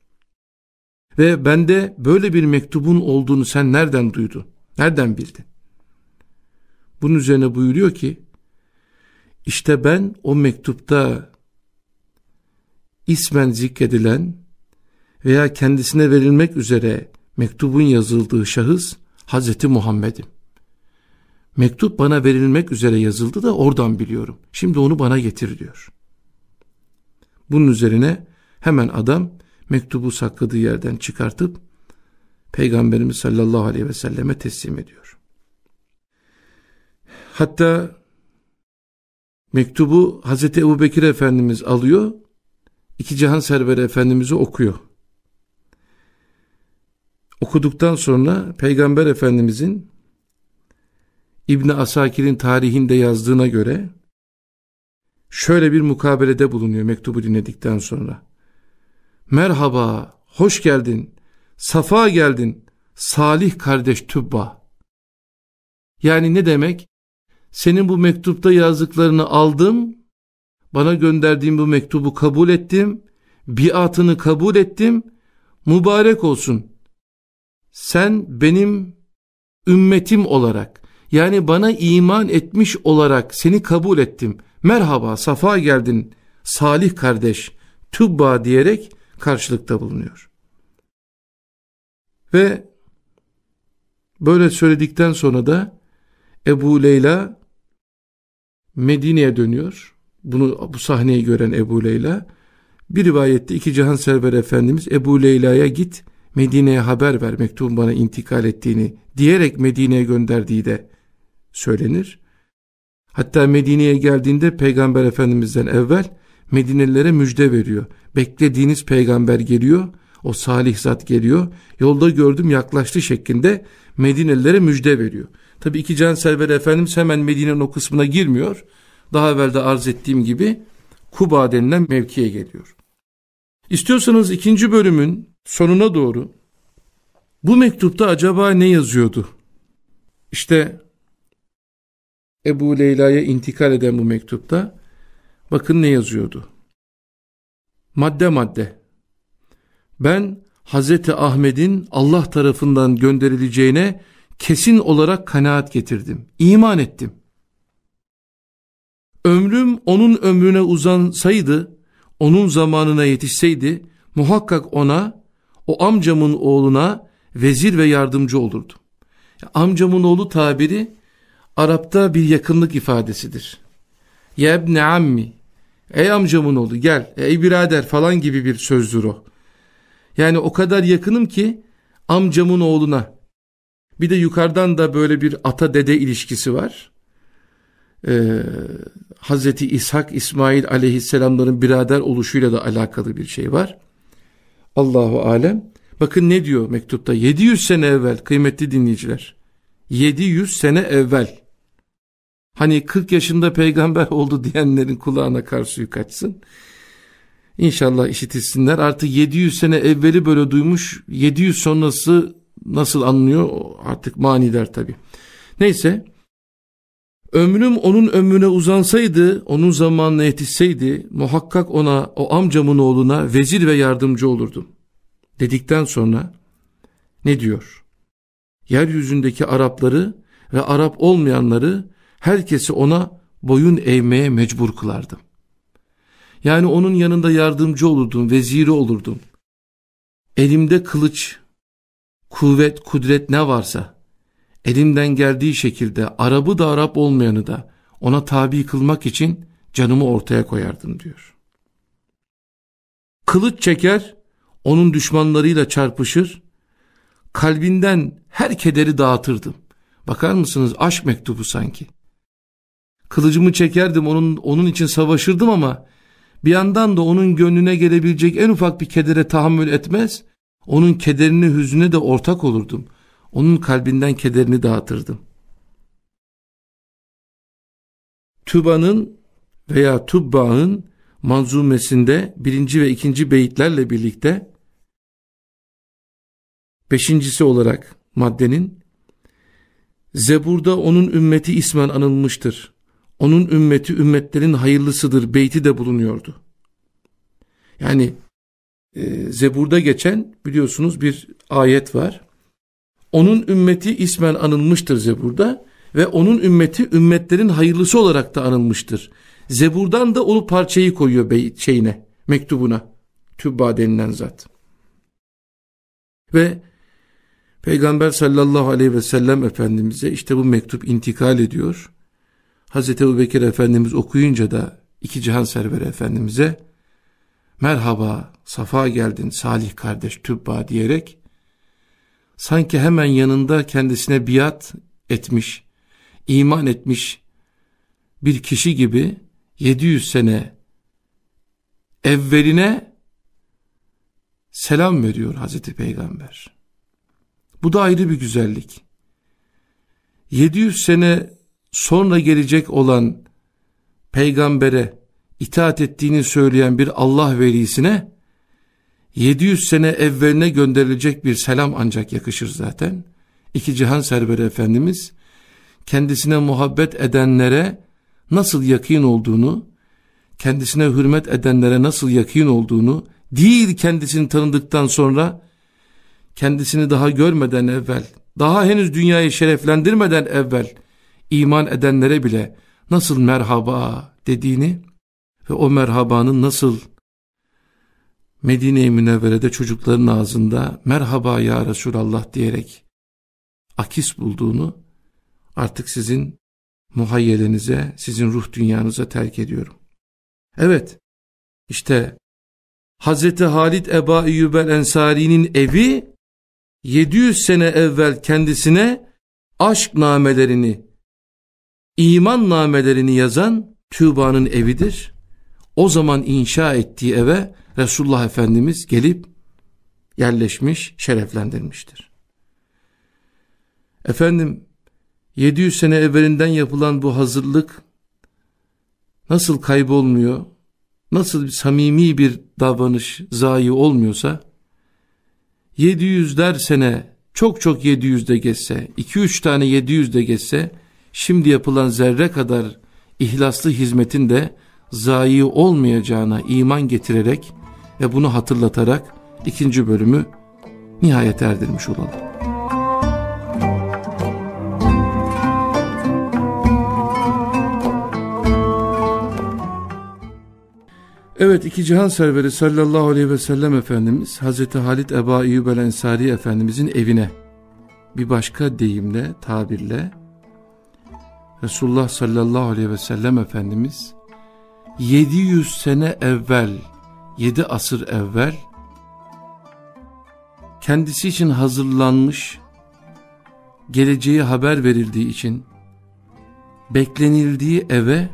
Ve bende böyle bir mektubun olduğunu sen nereden duydun? Nereden bildin? Bunun üzerine buyuruyor ki işte ben o mektupta ismen zikredilen veya kendisine verilmek üzere mektubun yazıldığı şahıs Hazreti Muhammed'im. Mektup bana verilmek üzere yazıldı da oradan biliyorum. Şimdi onu bana getir diyor. Bunun üzerine hemen adam mektubu sakladığı yerden çıkartıp Peygamberimiz sallallahu aleyhi ve selleme teslim ediyor. Hatta mektubu Hazreti Ebu Bekir Efendimiz alıyor, iki cihan serveri Efendimiz'i okuyor. Okuduktan sonra Peygamber Efendimizin İbn Asakir'in tarihinde yazdığına göre şöyle bir mukabelede bulunuyor mektubu dinledikten sonra. Merhaba, hoş geldin, safa geldin, salih kardeş Tübba. Yani ne demek? Senin bu mektupta yazdıklarını aldım, bana gönderdiğin bu mektubu kabul ettim, biatını kabul ettim, mübarek olsun. Sen benim ümmetim olarak, yani bana iman etmiş olarak seni kabul ettim. Merhaba, safa geldin, salih kardeş, tübba diyerek karşılıkta bulunuyor. Ve böyle söyledikten sonra da Ebu Leyla Medine'ye dönüyor. Bunu bu sahneyi gören Ebu Leyla bir rivayette iki cihan server efendimiz Ebu Leyla'ya git Medine'ye haber ver mektubun bana intikal ettiğini diyerek Medine'ye gönderdiği de söylenir. Hatta Medine'ye geldiğinde Peygamber Efendimiz'den evvel Medinelilere müjde veriyor. Beklediğiniz peygamber geliyor, o salih zat geliyor. Yolda gördüm yaklaştı şeklinde Medinelilere müjde veriyor. Tabi iki can server Efendimiz hemen Medine'nin o kısmına girmiyor. Daha evvel de arz ettiğim gibi Kuba denilen mevkiye geliyor. İstiyorsanız ikinci bölümün sonuna doğru bu mektupta acaba ne yazıyordu? İşte Ebu Leyla'ya intikal eden bu mektupta bakın ne yazıyordu. Madde madde. Ben Hazreti Ahmet'in Allah tarafından gönderileceğine kesin olarak kanaat getirdim. İman ettim. Ömrüm onun ömrüne uzansaydı, onun zamanına yetişseydi, muhakkak ona, o amcamın oğluna vezir ve yardımcı olurdu. Amcamın oğlu tabiri, Arap'ta bir yakınlık ifadesidir. Yebne ammi, ey amcamın oğlu gel, ey birader falan gibi bir sözdür o. Yani o kadar yakınım ki amcamın oğluna. Bir de yukarıdan da böyle bir ata dede ilişkisi var. Ee, Hazreti İshak İsmail aleyhisselamların birader oluşuyla da alakalı bir şey var. Allahu alem. Bakın ne diyor mektupta 700 sene evvel kıymetli dinleyiciler. 700 sene evvel Hani 40 yaşında peygamber oldu diyenlerin kulağına kar suyu kaçsın. İnşallah işitilsinler. Artık 700 sene evveli böyle duymuş. 700 sonrası nasıl anlıyor artık maniler tabi. Neyse. Ömrüm onun ömrüne uzansaydı, onun zamanına yetişseydi muhakkak ona, o amcamın oğluna vezir ve yardımcı olurdum. Dedikten sonra ne diyor? Yeryüzündeki Arapları ve Arap olmayanları herkesi ona boyun eğmeye mecbur kılardım. Yani onun yanında yardımcı olurdum, veziri olurdum. Elimde kılıç, kuvvet, kudret ne varsa, elimden geldiği şekilde Arap'ı da Arap olmayanı da ona tabi kılmak için canımı ortaya koyardım diyor. Kılıç çeker, onun düşmanlarıyla çarpışır, kalbinden her kederi dağıtırdım. Bakar mısınız aşk mektubu sanki. Kılıcımı çekerdim onun, onun için savaşırdım ama bir yandan da onun gönlüne gelebilecek en ufak bir kedere tahammül etmez, onun kederini hüznüne de ortak olurdum. Onun kalbinden kederini dağıtırdım. Tuba'nın veya Tubba'nın manzumesinde birinci ve ikinci beyitlerle birlikte beşincisi olarak maddenin Zebur'da onun ümmeti ismen anılmıştır. Onun ümmeti ümmetlerin hayırlısıdır beyti de bulunuyordu. Yani e, Zebur'da geçen biliyorsunuz bir ayet var. Onun ümmeti ismen anılmıştır Zebur'da ve onun ümmeti ümmetlerin hayırlısı olarak da anılmıştır. Zebur'dan da onu parçayı koyuyor bey, şeyine, mektubuna. Tübba denilen zat. Ve Peygamber sallallahu aleyhi ve sellem Efendimiz'e işte bu mektup intikal ediyor. Hazreti Ebu Bekir Efendimiz okuyunca da iki cihan serveri Efendimiz'e merhaba safa geldin salih kardeş Tübba diyerek sanki hemen yanında kendisine biat etmiş, iman etmiş bir kişi gibi 700 sene evveline selam veriyor Hazreti Peygamber. Bu da ayrı bir güzellik. 700 sene sonra gelecek olan peygambere itaat ettiğini söyleyen bir Allah velisine 700 sene evveline gönderilecek bir selam ancak yakışır zaten. İki cihan serveri Efendimiz kendisine muhabbet edenlere nasıl yakın olduğunu, kendisine hürmet edenlere nasıl yakın olduğunu, değil kendisini tanıdıktan sonra, kendisini daha görmeden evvel, daha henüz dünyayı şereflendirmeden evvel, iman edenlere bile nasıl merhaba dediğini ve o merhabanın nasıl Medine-i Münevvere'de çocukların ağzında merhaba ya Resulallah diyerek akis bulduğunu artık sizin muhayyelenize, sizin ruh dünyanıza terk ediyorum. Evet, işte Hazreti Halid Eba Eyyubel Ensari'nin evi 700 sene evvel kendisine aşk namelerini, iman namelerini yazan Tüba'nın evidir. O zaman inşa ettiği eve Resulullah Efendimiz gelip yerleşmiş, şereflendirmiştir. Efendim 700 sene evvelinden yapılan bu hazırlık nasıl kaybolmuyor, nasıl samimi bir davranış zayi olmuyorsa 700'ler sene çok çok 700'de geçse, 2-3 tane 700'de geçse şimdi yapılan zerre kadar ihlaslı hizmetin de zayi olmayacağına iman getirerek ve bunu hatırlatarak ikinci bölümü nihayet erdirmiş olalım. Evet iki cihan serveri sallallahu aleyhi ve sellem Efendimiz Hazreti Halid Eba Eyyub el Ensari Efendimizin evine bir başka deyimle tabirle Resulullah sallallahu aleyhi ve sellem Efendimiz 700 sene evvel 7 asır evvel kendisi için hazırlanmış geleceği haber verildiği için beklenildiği eve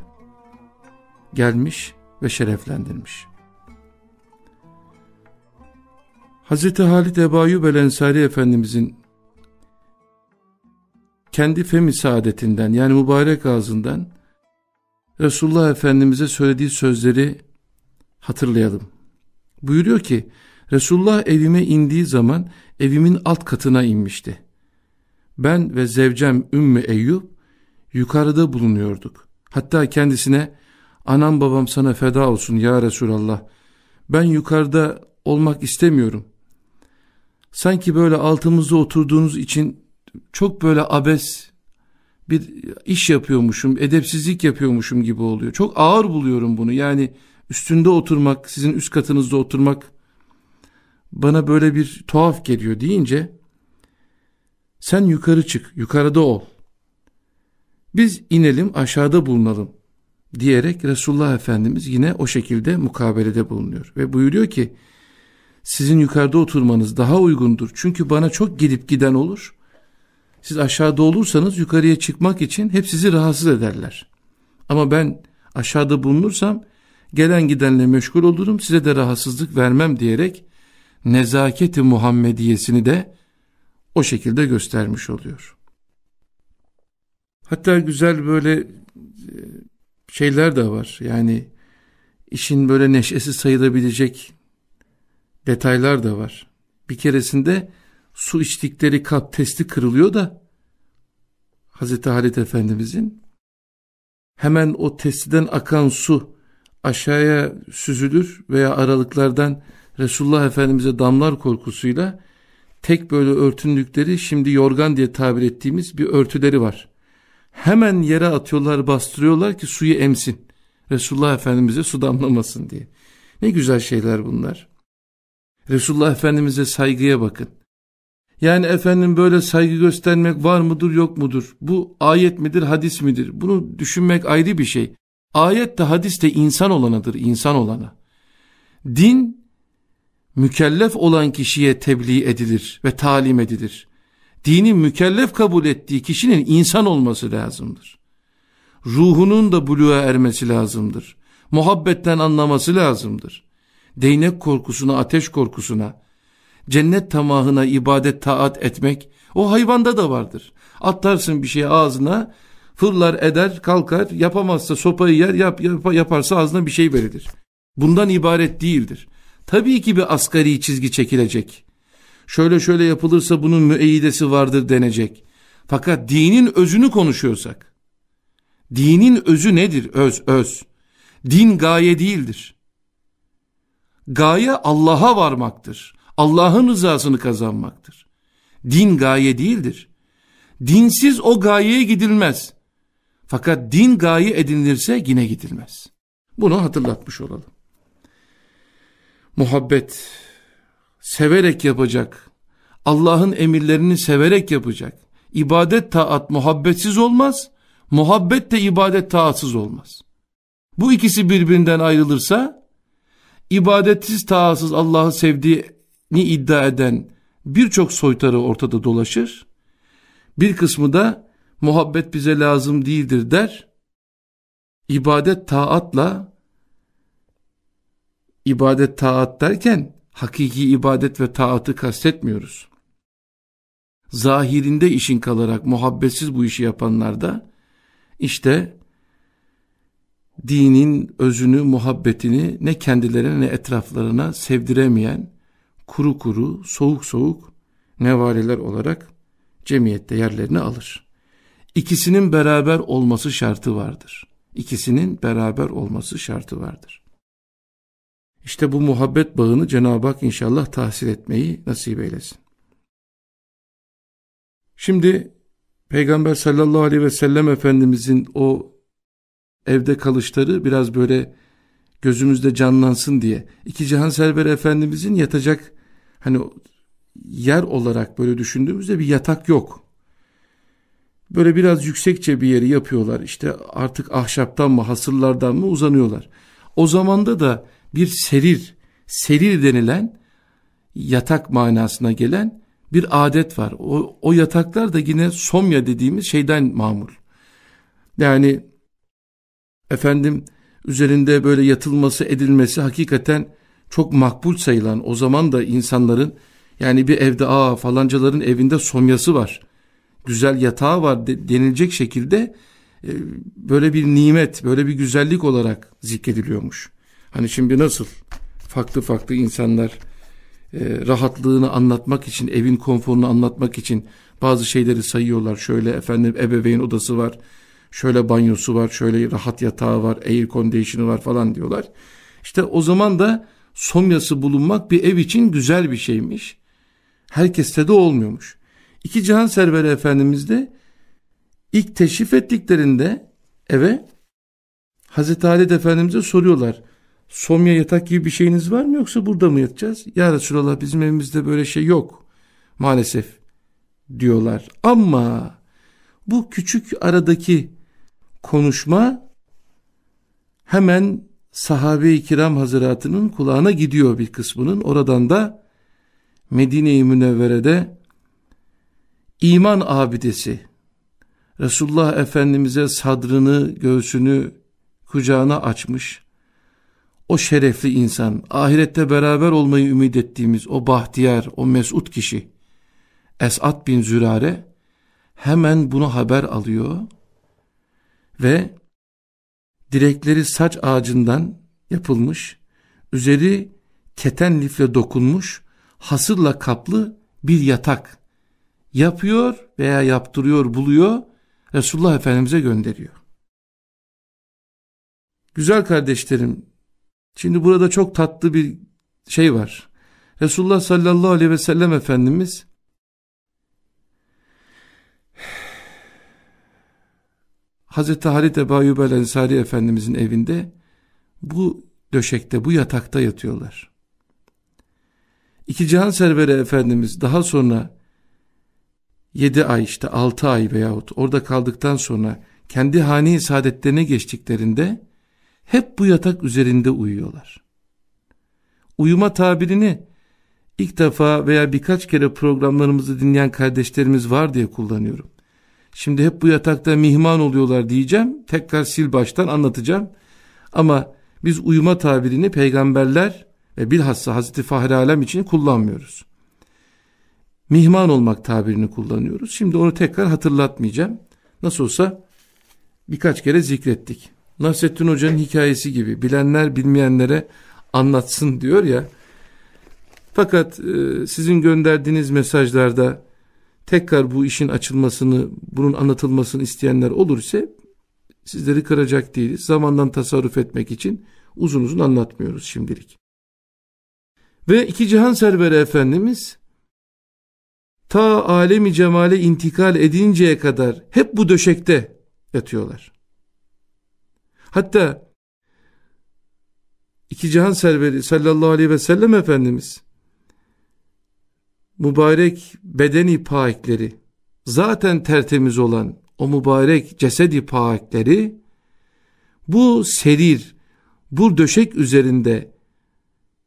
gelmiş ve şereflendirmiş. Hz. Halid Ebu Ayyub el Ensari Efendimizin kendi femi saadetinden yani mübarek ağzından Resulullah Efendimiz'e söylediği sözleri hatırlayalım. Buyuruyor ki Resulullah evime indiği zaman evimin alt katına inmişti. Ben ve zevcem Ümmü Eyyub yukarıda bulunuyorduk. Hatta kendisine anam babam sana feda olsun ya Resulallah ben yukarıda olmak istemiyorum. Sanki böyle altımızda oturduğunuz için çok böyle abes bir iş yapıyormuşum, edepsizlik yapıyormuşum gibi oluyor. Çok ağır buluyorum bunu. Yani üstünde oturmak, sizin üst katınızda oturmak bana böyle bir tuhaf geliyor deyince sen yukarı çık, yukarıda ol. Biz inelim aşağıda bulunalım diyerek Resulullah Efendimiz yine o şekilde mukabelede bulunuyor. Ve buyuruyor ki sizin yukarıda oturmanız daha uygundur. Çünkü bana çok gelip giden olur. Siz aşağıda olursanız yukarıya çıkmak için hep sizi rahatsız ederler. Ama ben aşağıda bulunursam gelen gidenle meşgul olurum size de rahatsızlık vermem diyerek nezaketi Muhammediyesini de o şekilde göstermiş oluyor. Hatta güzel böyle e, şeyler de var. Yani işin böyle neşesi sayılabilecek detaylar da var. Bir keresinde su içtikleri kap testi kırılıyor da Hazreti Halit Efendimizin hemen o testiden akan su aşağıya süzülür veya aralıklardan Resulullah Efendimiz'e damlar korkusuyla tek böyle örtünlükleri şimdi yorgan diye tabir ettiğimiz bir örtüleri var. Hemen yere atıyorlar bastırıyorlar ki suyu emsin. Resulullah Efendimiz'e su damlamasın diye. Ne güzel şeyler bunlar. Resulullah Efendimiz'e saygıya bakın. Yani efendim böyle saygı göstermek var mıdır yok mudur? Bu ayet midir hadis midir? Bunu düşünmek ayrı bir şey. Ayet de hadis de insan olanıdır insan olana. Din mükellef olan kişiye tebliğ edilir ve talim edilir. Dini mükellef kabul ettiği kişinin insan olması lazımdır. Ruhunun da buluğa ermesi lazımdır. Muhabbetten anlaması lazımdır. Değnek korkusuna, ateş korkusuna, cennet tamahına ibadet taat etmek o hayvanda da vardır. Atlarsın bir şey ağzına, fırlar eder, kalkar, yapamazsa sopayı yer, yap, yap, yaparsa ağzına bir şey verilir. Bundan ibaret değildir. Tabii ki bir asgari çizgi çekilecek. Şöyle şöyle yapılırsa bunun müeyyidesi vardır denecek. Fakat dinin özünü konuşuyorsak, dinin özü nedir? Öz, öz. Din gaye değildir. Gaye Allah'a varmaktır. Allah'ın rızasını kazanmaktır. Din gaye değildir. Dinsiz o gayeye gidilmez. Fakat din gaye edinilirse yine gidilmez. Bunu hatırlatmış olalım muhabbet, severek yapacak, Allah'ın emirlerini severek yapacak. İbadet taat muhabbetsiz olmaz, muhabbet de ibadet taatsız olmaz. Bu ikisi birbirinden ayrılırsa, ibadetsiz taatsız Allah'ı sevdiğini iddia eden birçok soytarı ortada dolaşır. Bir kısmı da muhabbet bize lazım değildir der. İbadet taatla ibadet taat derken hakiki ibadet ve taatı kastetmiyoruz. Zahirinde işin kalarak muhabbetsiz bu işi yapanlar da işte dinin özünü, muhabbetini ne kendilerine ne etraflarına sevdiremeyen kuru kuru, soğuk soğuk nevaleler olarak cemiyette yerlerini alır. İkisinin beraber olması şartı vardır. İkisinin beraber olması şartı vardır. İşte bu muhabbet bağını Cenab-ı Hak inşallah tahsil etmeyi nasip eylesin. Şimdi Peygamber sallallahu aleyhi ve sellem Efendimizin o evde kalışları biraz böyle gözümüzde canlansın diye. İki Cihan Server Efendimizin yatacak hani yer olarak böyle düşündüğümüzde bir yatak yok. Böyle biraz yüksekçe bir yeri yapıyorlar. İşte artık ahşaptan mı hasırlardan mı uzanıyorlar. O zamanda da bir serir, serir denilen yatak manasına gelen bir adet var. O, o yataklar da yine somya dediğimiz şeyden mamul. Yani efendim üzerinde böyle yatılması edilmesi hakikaten çok makbul sayılan o zaman da insanların yani bir evde aa falancaların evinde somyası var. Güzel yatağı var denilecek şekilde e, böyle bir nimet, böyle bir güzellik olarak zikrediliyormuş. Hani şimdi nasıl farklı farklı insanlar e, rahatlığını anlatmak için, evin konforunu anlatmak için bazı şeyleri sayıyorlar. Şöyle efendim ebeveyn odası var, şöyle banyosu var, şöyle rahat yatağı var, air condition'ı var falan diyorlar. İşte o zaman da somyası bulunmak bir ev için güzel bir şeymiş. Herkeste de olmuyormuş. İki Cihan Serveri Efendimiz de ilk teşrif ettiklerinde eve Hazreti Halid Efendimiz'e soruyorlar. Somya yatak gibi bir şeyiniz var mı yoksa burada mı yatacağız? Ya Resulallah bizim evimizde böyle şey yok maalesef diyorlar. Ama bu küçük aradaki konuşma hemen sahabe-i kiram hazıratının kulağına gidiyor bir kısmının. Oradan da Medine-i Münevvere'de iman abidesi Resulullah Efendimiz'e sadrını, göğsünü, kucağına açmış o şerefli insan, ahirette beraber olmayı ümit ettiğimiz o bahtiyar, o mesut kişi, Esat bin Zürare hemen bunu haber alıyor ve direkleri saç ağacından yapılmış, üzeri keten lifle dokunmuş, hasırla kaplı bir yatak yapıyor veya yaptırıyor, buluyor, Resulullah Efendimiz'e gönderiyor. Güzel kardeşlerim, Şimdi burada çok tatlı bir şey var. Resulullah sallallahu aleyhi ve sellem Efendimiz Hazreti Halid Ebu Ayyub el Ensari Efendimizin evinde bu döşekte, bu yatakta yatıyorlar. İki Cihan Serveri Efendimiz daha sonra yedi ay işte altı ay veyahut orada kaldıktan sonra kendi hane-i saadetlerine geçtiklerinde hep bu yatak üzerinde uyuyorlar. Uyuma tabirini ilk defa veya birkaç kere programlarımızı dinleyen kardeşlerimiz var diye kullanıyorum. Şimdi hep bu yatakta mihman oluyorlar diyeceğim. Tekrar sil baştan anlatacağım. Ama biz uyuma tabirini peygamberler ve bilhassa Hazreti Fahri Alem için kullanmıyoruz. Mihman olmak tabirini kullanıyoruz. Şimdi onu tekrar hatırlatmayacağım. Nasıl olsa birkaç kere zikrettik. Nasrettin Hoca'nın hikayesi gibi bilenler bilmeyenlere anlatsın diyor ya. Fakat e, sizin gönderdiğiniz mesajlarda tekrar bu işin açılmasını, bunun anlatılmasını isteyenler olur ise sizleri kıracak değiliz. Zamandan tasarruf etmek için uzun uzun anlatmıyoruz şimdilik. Ve iki cihan serveri Efendimiz ta alemi cemale intikal edinceye kadar hep bu döşekte yatıyorlar. Hatta iki cihan serveri sallallahu aleyhi ve sellem Efendimiz mübarek bedeni paikleri zaten tertemiz olan o mübarek cesedi paikleri bu serir bu döşek üzerinde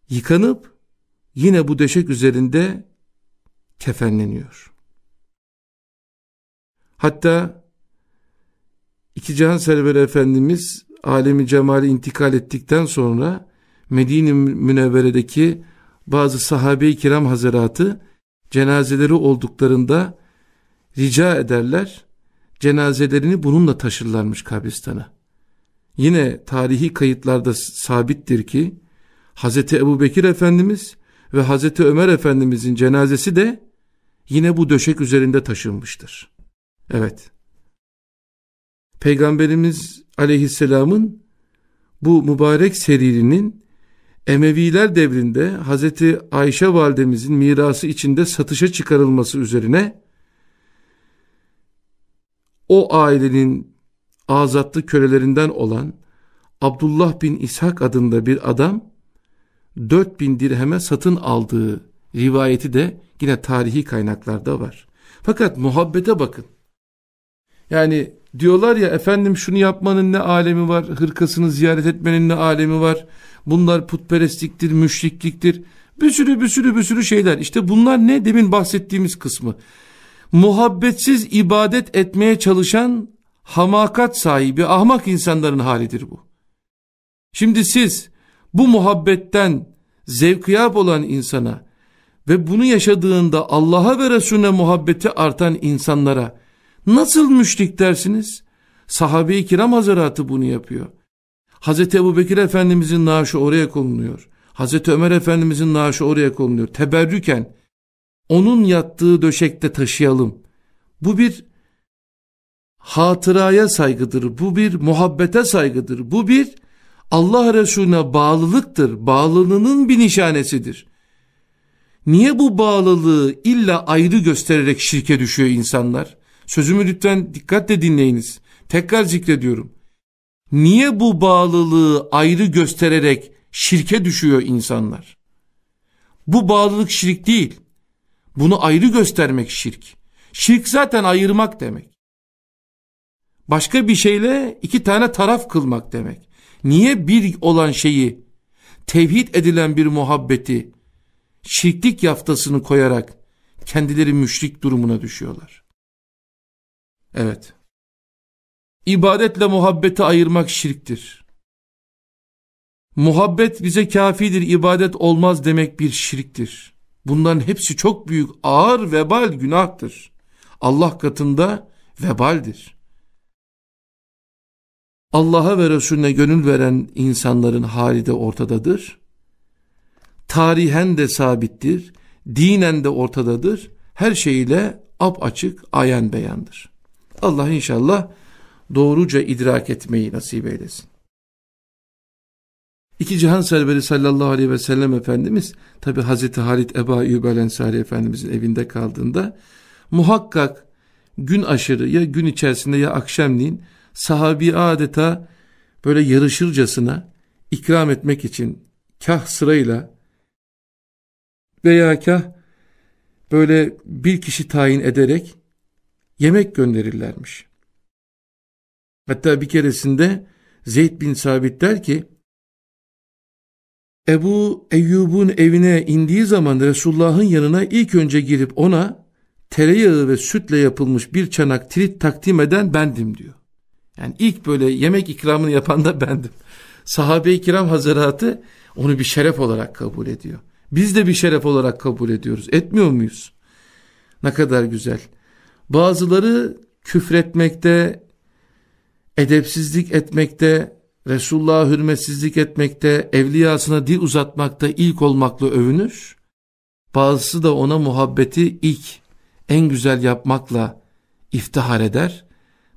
yıkanıp yine bu döşek üzerinde kefenleniyor. Hatta iki cihan serveri Efendimiz alemi cemali intikal ettikten sonra Medine Münevvere'deki bazı sahabe-i kiram hazaratı cenazeleri olduklarında rica ederler. Cenazelerini bununla taşırlarmış kabristana. Yine tarihi kayıtlarda sabittir ki Hazreti Ebu Bekir Efendimiz ve Hazreti Ömer Efendimizin cenazesi de yine bu döşek üzerinde taşınmıştır. Evet. Peygamberimiz aleyhisselamın bu mübarek seririnin Emeviler devrinde Hazreti Ayşe validemizin mirası içinde satışa çıkarılması üzerine o ailenin azatlı kölelerinden olan Abdullah bin İshak adında bir adam 4000 dirheme satın aldığı rivayeti de yine tarihi kaynaklarda var. Fakat muhabbete bakın. Yani Diyorlar ya efendim şunu yapmanın ne alemi var, hırkasını ziyaret etmenin ne alemi var. Bunlar putperestliktir, müşrikliktir. Bir sürü bir sürü bir sürü şeyler. İşte bunlar ne? Demin bahsettiğimiz kısmı. Muhabbetsiz ibadet etmeye çalışan hamakat sahibi ahmak insanların halidir bu. Şimdi siz bu muhabbetten zevkiyap olan insana ve bunu yaşadığında Allah'a ve Resulüne muhabbeti artan insanlara Nasıl müşrik dersiniz? Sahabe-i kiram hazaratı bunu yapıyor. Hazreti Ebu Bekir Efendimizin naaşı oraya konuluyor. Hazreti Ömer Efendimizin naaşı oraya konuluyor. Teberrüken onun yattığı döşekte taşıyalım. Bu bir hatıraya saygıdır. Bu bir muhabbete saygıdır. Bu bir Allah Resulüne bağlılıktır. Bağlılığının bir nişanesidir. Niye bu bağlılığı illa ayrı göstererek şirke düşüyor insanlar? Sözümü lütfen dikkatle dinleyiniz. Tekrar zikrediyorum. Niye bu bağlılığı ayrı göstererek şirke düşüyor insanlar? Bu bağlılık şirk değil. Bunu ayrı göstermek şirk. Şirk zaten ayırmak demek. Başka bir şeyle iki tane taraf kılmak demek. Niye bir olan şeyi, tevhid edilen bir muhabbeti, şirklik yaftasını koyarak kendileri müşrik durumuna düşüyorlar? Evet. İbadetle muhabbeti ayırmak şirktir. Muhabbet bize kafidir, ibadet olmaz demek bir şirktir. Bunların hepsi çok büyük, ağır vebal günahtır. Allah katında vebaldir. Allah'a ve Resulüne gönül veren insanların hali de ortadadır. Tarihen de sabittir, dinen de ortadadır. Her şeyiyle ap açık, ayen beyandır. Allah inşallah doğruca idrak etmeyi nasip eylesin. İki cihan serveri sallallahu aleyhi ve sellem Efendimiz tabi Hazreti Halit Eba Yübel Ensari Efendimizin evinde kaldığında muhakkak gün aşırı ya gün içerisinde ya akşamleyin sahabi adeta böyle yarışırcasına ikram etmek için kah sırayla veya kah böyle bir kişi tayin ederek yemek gönderirlermiş. Hatta bir keresinde Zeyd bin Sabit der ki Ebu Eyyub'un evine indiği zaman Resulullah'ın yanına ilk önce girip ona tereyağı ve sütle yapılmış bir çanak trit takdim eden bendim diyor. Yani ilk böyle yemek ikramını yapan da bendim. Sahabe-i kiram hazaratı onu bir şeref olarak kabul ediyor. Biz de bir şeref olarak kabul ediyoruz. Etmiyor muyuz? Ne kadar güzel. Bazıları küfretmekte, edepsizlik etmekte, Resulullah'a hürmetsizlik etmekte, evliyasına dil uzatmakta ilk olmakla övünür. Bazısı da ona muhabbeti ilk, en güzel yapmakla iftihar eder.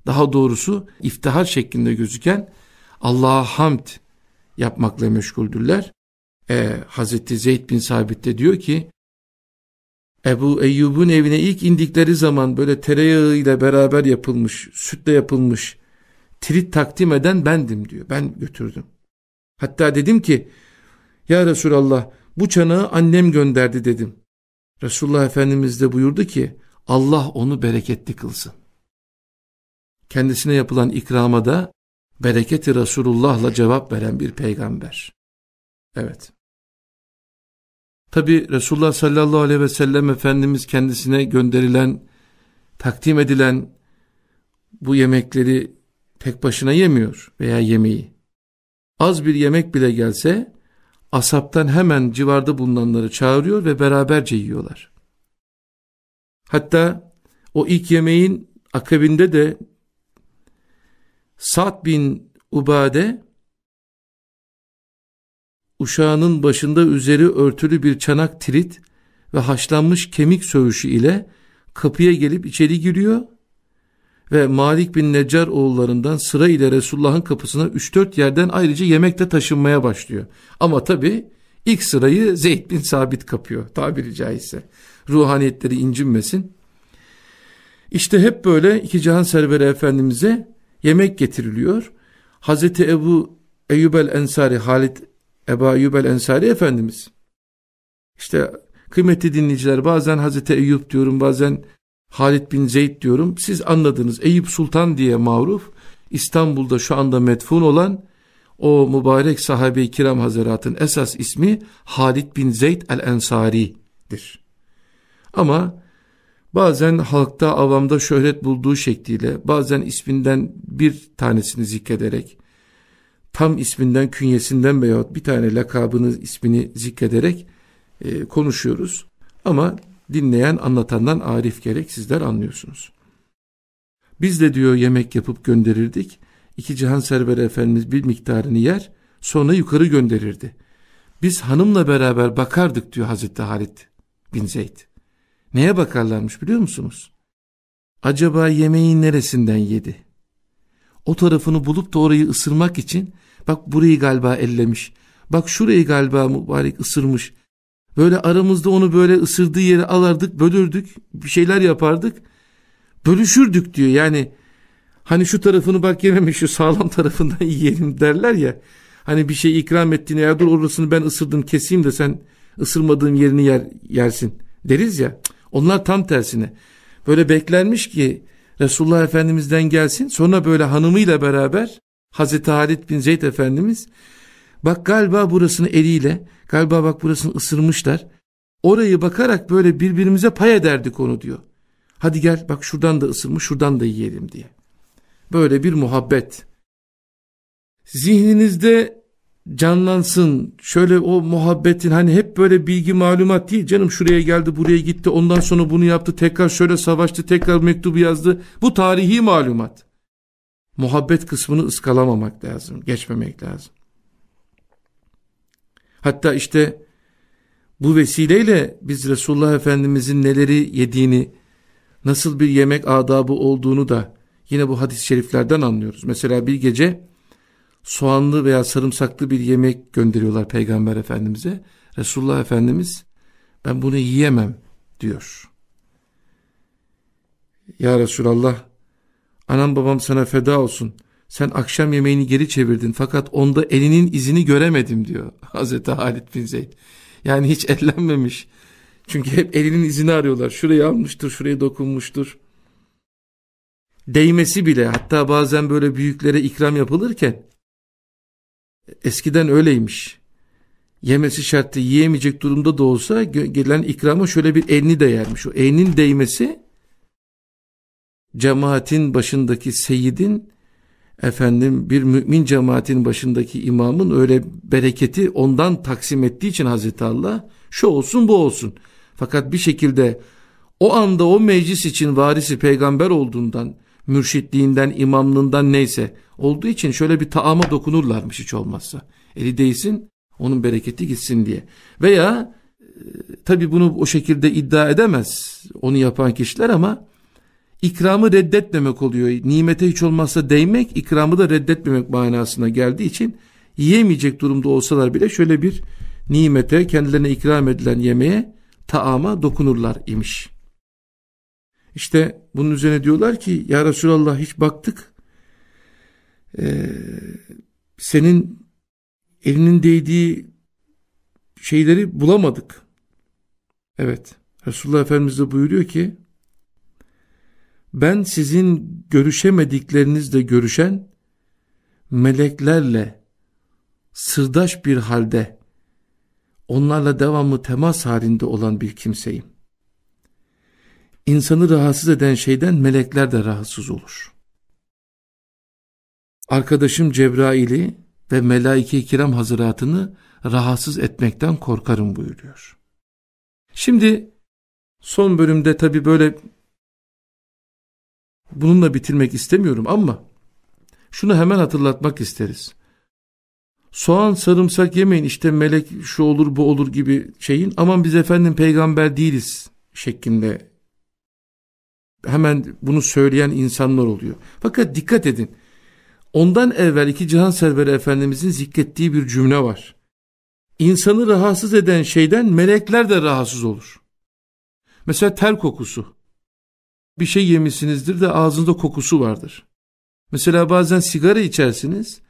Daha doğrusu iftihar şeklinde gözüken Allah'a hamd yapmakla meşguldürler. E, Hazreti Zeyd bin Sabit de diyor ki, Ebu Eyyub'un evine ilk indikleri zaman böyle tereyağı ile beraber yapılmış, sütle yapılmış trit takdim eden bendim diyor. Ben götürdüm. Hatta dedim ki ya Resulallah bu çanağı annem gönderdi dedim. Resulullah Efendimiz de buyurdu ki Allah onu bereketli kılsın. Kendisine yapılan ikrama da bereketi Resulullah'la cevap veren bir peygamber. Evet. Tabi Resulullah sallallahu aleyhi ve sellem Efendimiz kendisine gönderilen, takdim edilen bu yemekleri tek başına yemiyor veya yemeği. Az bir yemek bile gelse asaptan hemen civarda bulunanları çağırıyor ve beraberce yiyorlar. Hatta o ilk yemeğin akabinde de Sa'd bin Ubade uşağının başında üzeri örtülü bir çanak trit ve haşlanmış kemik söğüşü ile kapıya gelip içeri giriyor ve Malik bin Necar oğullarından sıra ile Resulullah'ın kapısına 3-4 yerden ayrıca yemekle taşınmaya başlıyor. Ama tabi ilk sırayı Zeyd bin Sabit kapıyor tabiri caizse. Ruhaniyetleri incinmesin. İşte hep böyle iki cihan serveri efendimize yemek getiriliyor. Hazreti Ebu Eyyub el Ensari Halit Ebu Eyyub el Ensari Efendimiz. İşte kıymetli dinleyiciler bazen Hazreti Eyüp diyorum bazen Halid bin Zeyd diyorum. Siz anladınız. Eyüp Sultan diye maruf. İstanbul'da şu anda metfun olan o mübarek sahabe-i kiram hazaratın esas ismi Halid bin Zeyd el-Ensari'dir. Ama bazen halkta avamda şöhret bulduğu şekliyle bazen isminden bir tanesini zikrederek tam isminden künyesinden veyahut bir tane lakabını ismini zikrederek e, konuşuyoruz. Ama dinleyen anlatandan arif gerek sizler anlıyorsunuz. Biz de diyor yemek yapıp gönderirdik. İki cihan serveri efendimiz bir miktarını yer sonra yukarı gönderirdi. biz hanımla beraber bakardık diyor Hazreti Halit bin Zeyd. Neye bakarlarmış biliyor musunuz? Acaba yemeğin neresinden yedi? O tarafını bulup da orayı ısırmak için bak burayı galiba ellemiş. Bak şurayı galiba mübarek ısırmış. Böyle aramızda onu böyle ısırdığı yere alardık, bölürdük, bir şeyler yapardık. Bölüşürdük diyor yani. Hani şu tarafını bak yememiş şu sağlam tarafından yiyelim derler ya. Hani bir şey ikram ettiğine ya dur orasını ben ısırdım keseyim de sen ısırmadığım yerini yer, yersin deriz ya. Onlar tam tersine. Böyle beklenmiş ki Resulullah Efendimiz'den gelsin. Sonra böyle hanımıyla beraber Hazreti Halid bin Zeyd Efendimiz bak galiba burasını eliyle galiba bak burasını ısırmışlar. Orayı bakarak böyle birbirimize pay ederdik onu diyor. Hadi gel bak şuradan da ısırmış şuradan da yiyelim diye. Böyle bir muhabbet. Zihninizde canlansın. Şöyle o muhabbetin hani hep böyle bilgi malumat değil canım şuraya geldi buraya gitti ondan sonra bunu yaptı tekrar şöyle savaştı tekrar mektubu yazdı. Bu tarihi malumat. Muhabbet kısmını ıskalamamak lazım geçmemek lazım. Hatta işte bu vesileyle biz Resulullah Efendimizin neleri yediğini nasıl bir yemek adabı olduğunu da yine bu hadis-i şeriflerden anlıyoruz. Mesela bir gece soğanlı veya sarımsaklı bir yemek gönderiyorlar Peygamber Efendimiz'e. Resulullah Efendimiz ben bunu yiyemem diyor. Ya Resulallah anam babam sana feda olsun. Sen akşam yemeğini geri çevirdin fakat onda elinin izini göremedim diyor Hazreti Halid bin Zeyd. Yani hiç ellenmemiş. Çünkü hep elinin izini arıyorlar. Şurayı almıştır, şuraya dokunmuştur. Değmesi bile hatta bazen böyle büyüklere ikram yapılırken Eskiden öyleymiş. Yemesi şartı yiyemeyecek durumda da olsa gelen ikrama şöyle bir elini değermiş. O elinin değmesi cemaatin başındaki seyidin efendim bir mümin cemaatin başındaki imamın öyle bereketi ondan taksim ettiği için Hazreti Allah şu olsun bu olsun. Fakat bir şekilde o anda o meclis için varisi peygamber olduğundan mürşitliğinden, imamlığından neyse olduğu için şöyle bir taama dokunurlarmış hiç olmazsa. Eli değsin, onun bereketi gitsin diye. Veya e, tabi bunu o şekilde iddia edemez onu yapan kişiler ama ikramı reddetmemek oluyor. Nimete hiç olmazsa değmek, ikramı da reddetmemek manasına geldiği için yiyemeyecek durumda olsalar bile şöyle bir nimete, kendilerine ikram edilen yemeğe, taama dokunurlar imiş. İşte bunun üzerine diyorlar ki ya Resulallah hiç baktık. Ee, senin elinin değdiği şeyleri bulamadık. Evet. Resulullah Efendimiz de buyuruyor ki ben sizin görüşemediklerinizle görüşen meleklerle sırdaş bir halde onlarla devamlı temas halinde olan bir kimseyim. İnsanı rahatsız eden şeyden melekler de rahatsız olur. Arkadaşım Cebrail'i ve melaike-i kiram hazıratını rahatsız etmekten korkarım buyuruyor. Şimdi son bölümde tabi böyle bununla bitirmek istemiyorum ama şunu hemen hatırlatmak isteriz. Soğan sarımsak yemeyin işte melek şu olur bu olur gibi şeyin aman biz efendim peygamber değiliz şeklinde hemen bunu söyleyen insanlar oluyor. Fakat dikkat edin. Ondan evvel iki cihan serveri efendimizin zikrettiği bir cümle var. İnsanı rahatsız eden şeyden melekler de rahatsız olur. Mesela ter kokusu. Bir şey yemişsinizdir de ağzınızda kokusu vardır. Mesela bazen sigara içersiniz.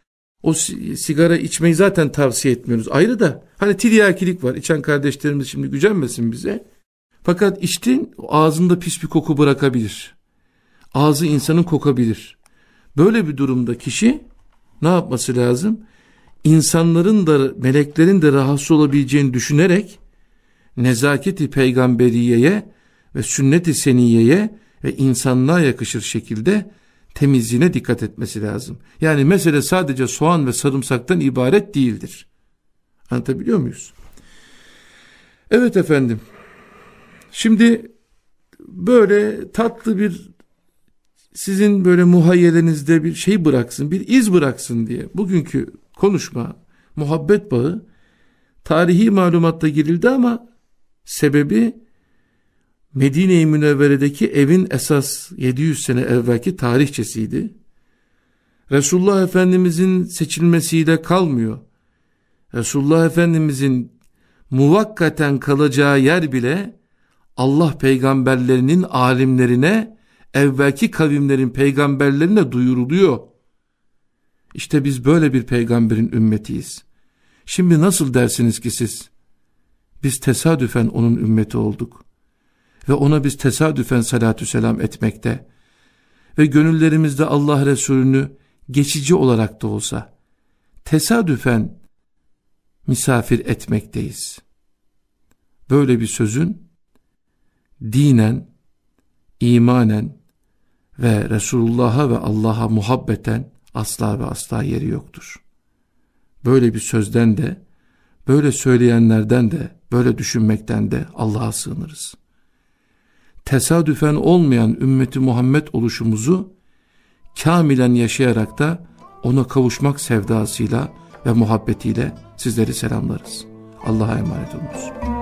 O sigara içmeyi zaten tavsiye etmiyoruz. Ayrı da hani tiryakilik var. İçen kardeşlerimiz şimdi gücenmesin bize. Fakat içtin ağzında pis bir koku bırakabilir. Ağzı insanın kokabilir. Böyle bir durumda kişi ne yapması lazım? İnsanların da meleklerin de rahatsız olabileceğini düşünerek nezaketi peygamberiyeye ve sünneti seniyeye ve insanlığa yakışır şekilde temizliğine dikkat etmesi lazım. Yani mesele sadece soğan ve sarımsaktan ibaret değildir. Anlatabiliyor muyuz? Evet efendim. Şimdi böyle tatlı bir sizin böyle muhayyelenizde bir şey bıraksın, bir iz bıraksın diye bugünkü konuşma, muhabbet bağı tarihi malumatta girildi ama sebebi Medine-i Münevvere'deki evin esas 700 sene evvelki tarihçesiydi. Resulullah Efendimizin seçilmesiyle kalmıyor. Resulullah Efendimizin muvakkaten kalacağı yer bile Allah peygamberlerinin alimlerine evvelki kavimlerin peygamberlerine duyuruluyor. İşte biz böyle bir peygamberin ümmetiyiz. Şimdi nasıl dersiniz ki siz? Biz tesadüfen onun ümmeti olduk. Ve ona biz tesadüfen salatü selam etmekte ve gönüllerimizde Allah Resulü'nü geçici olarak da olsa tesadüfen misafir etmekteyiz. Böyle bir sözün dinen, imanen ve Resulullah'a ve Allah'a muhabbeten asla ve asla yeri yoktur. Böyle bir sözden de, böyle söyleyenlerden de, böyle düşünmekten de Allah'a sığınırız. Tesadüfen olmayan ümmeti Muhammed oluşumuzu kamilen yaşayarak da ona kavuşmak sevdasıyla ve muhabbetiyle sizleri selamlarız. Allah'a emanet olunuz.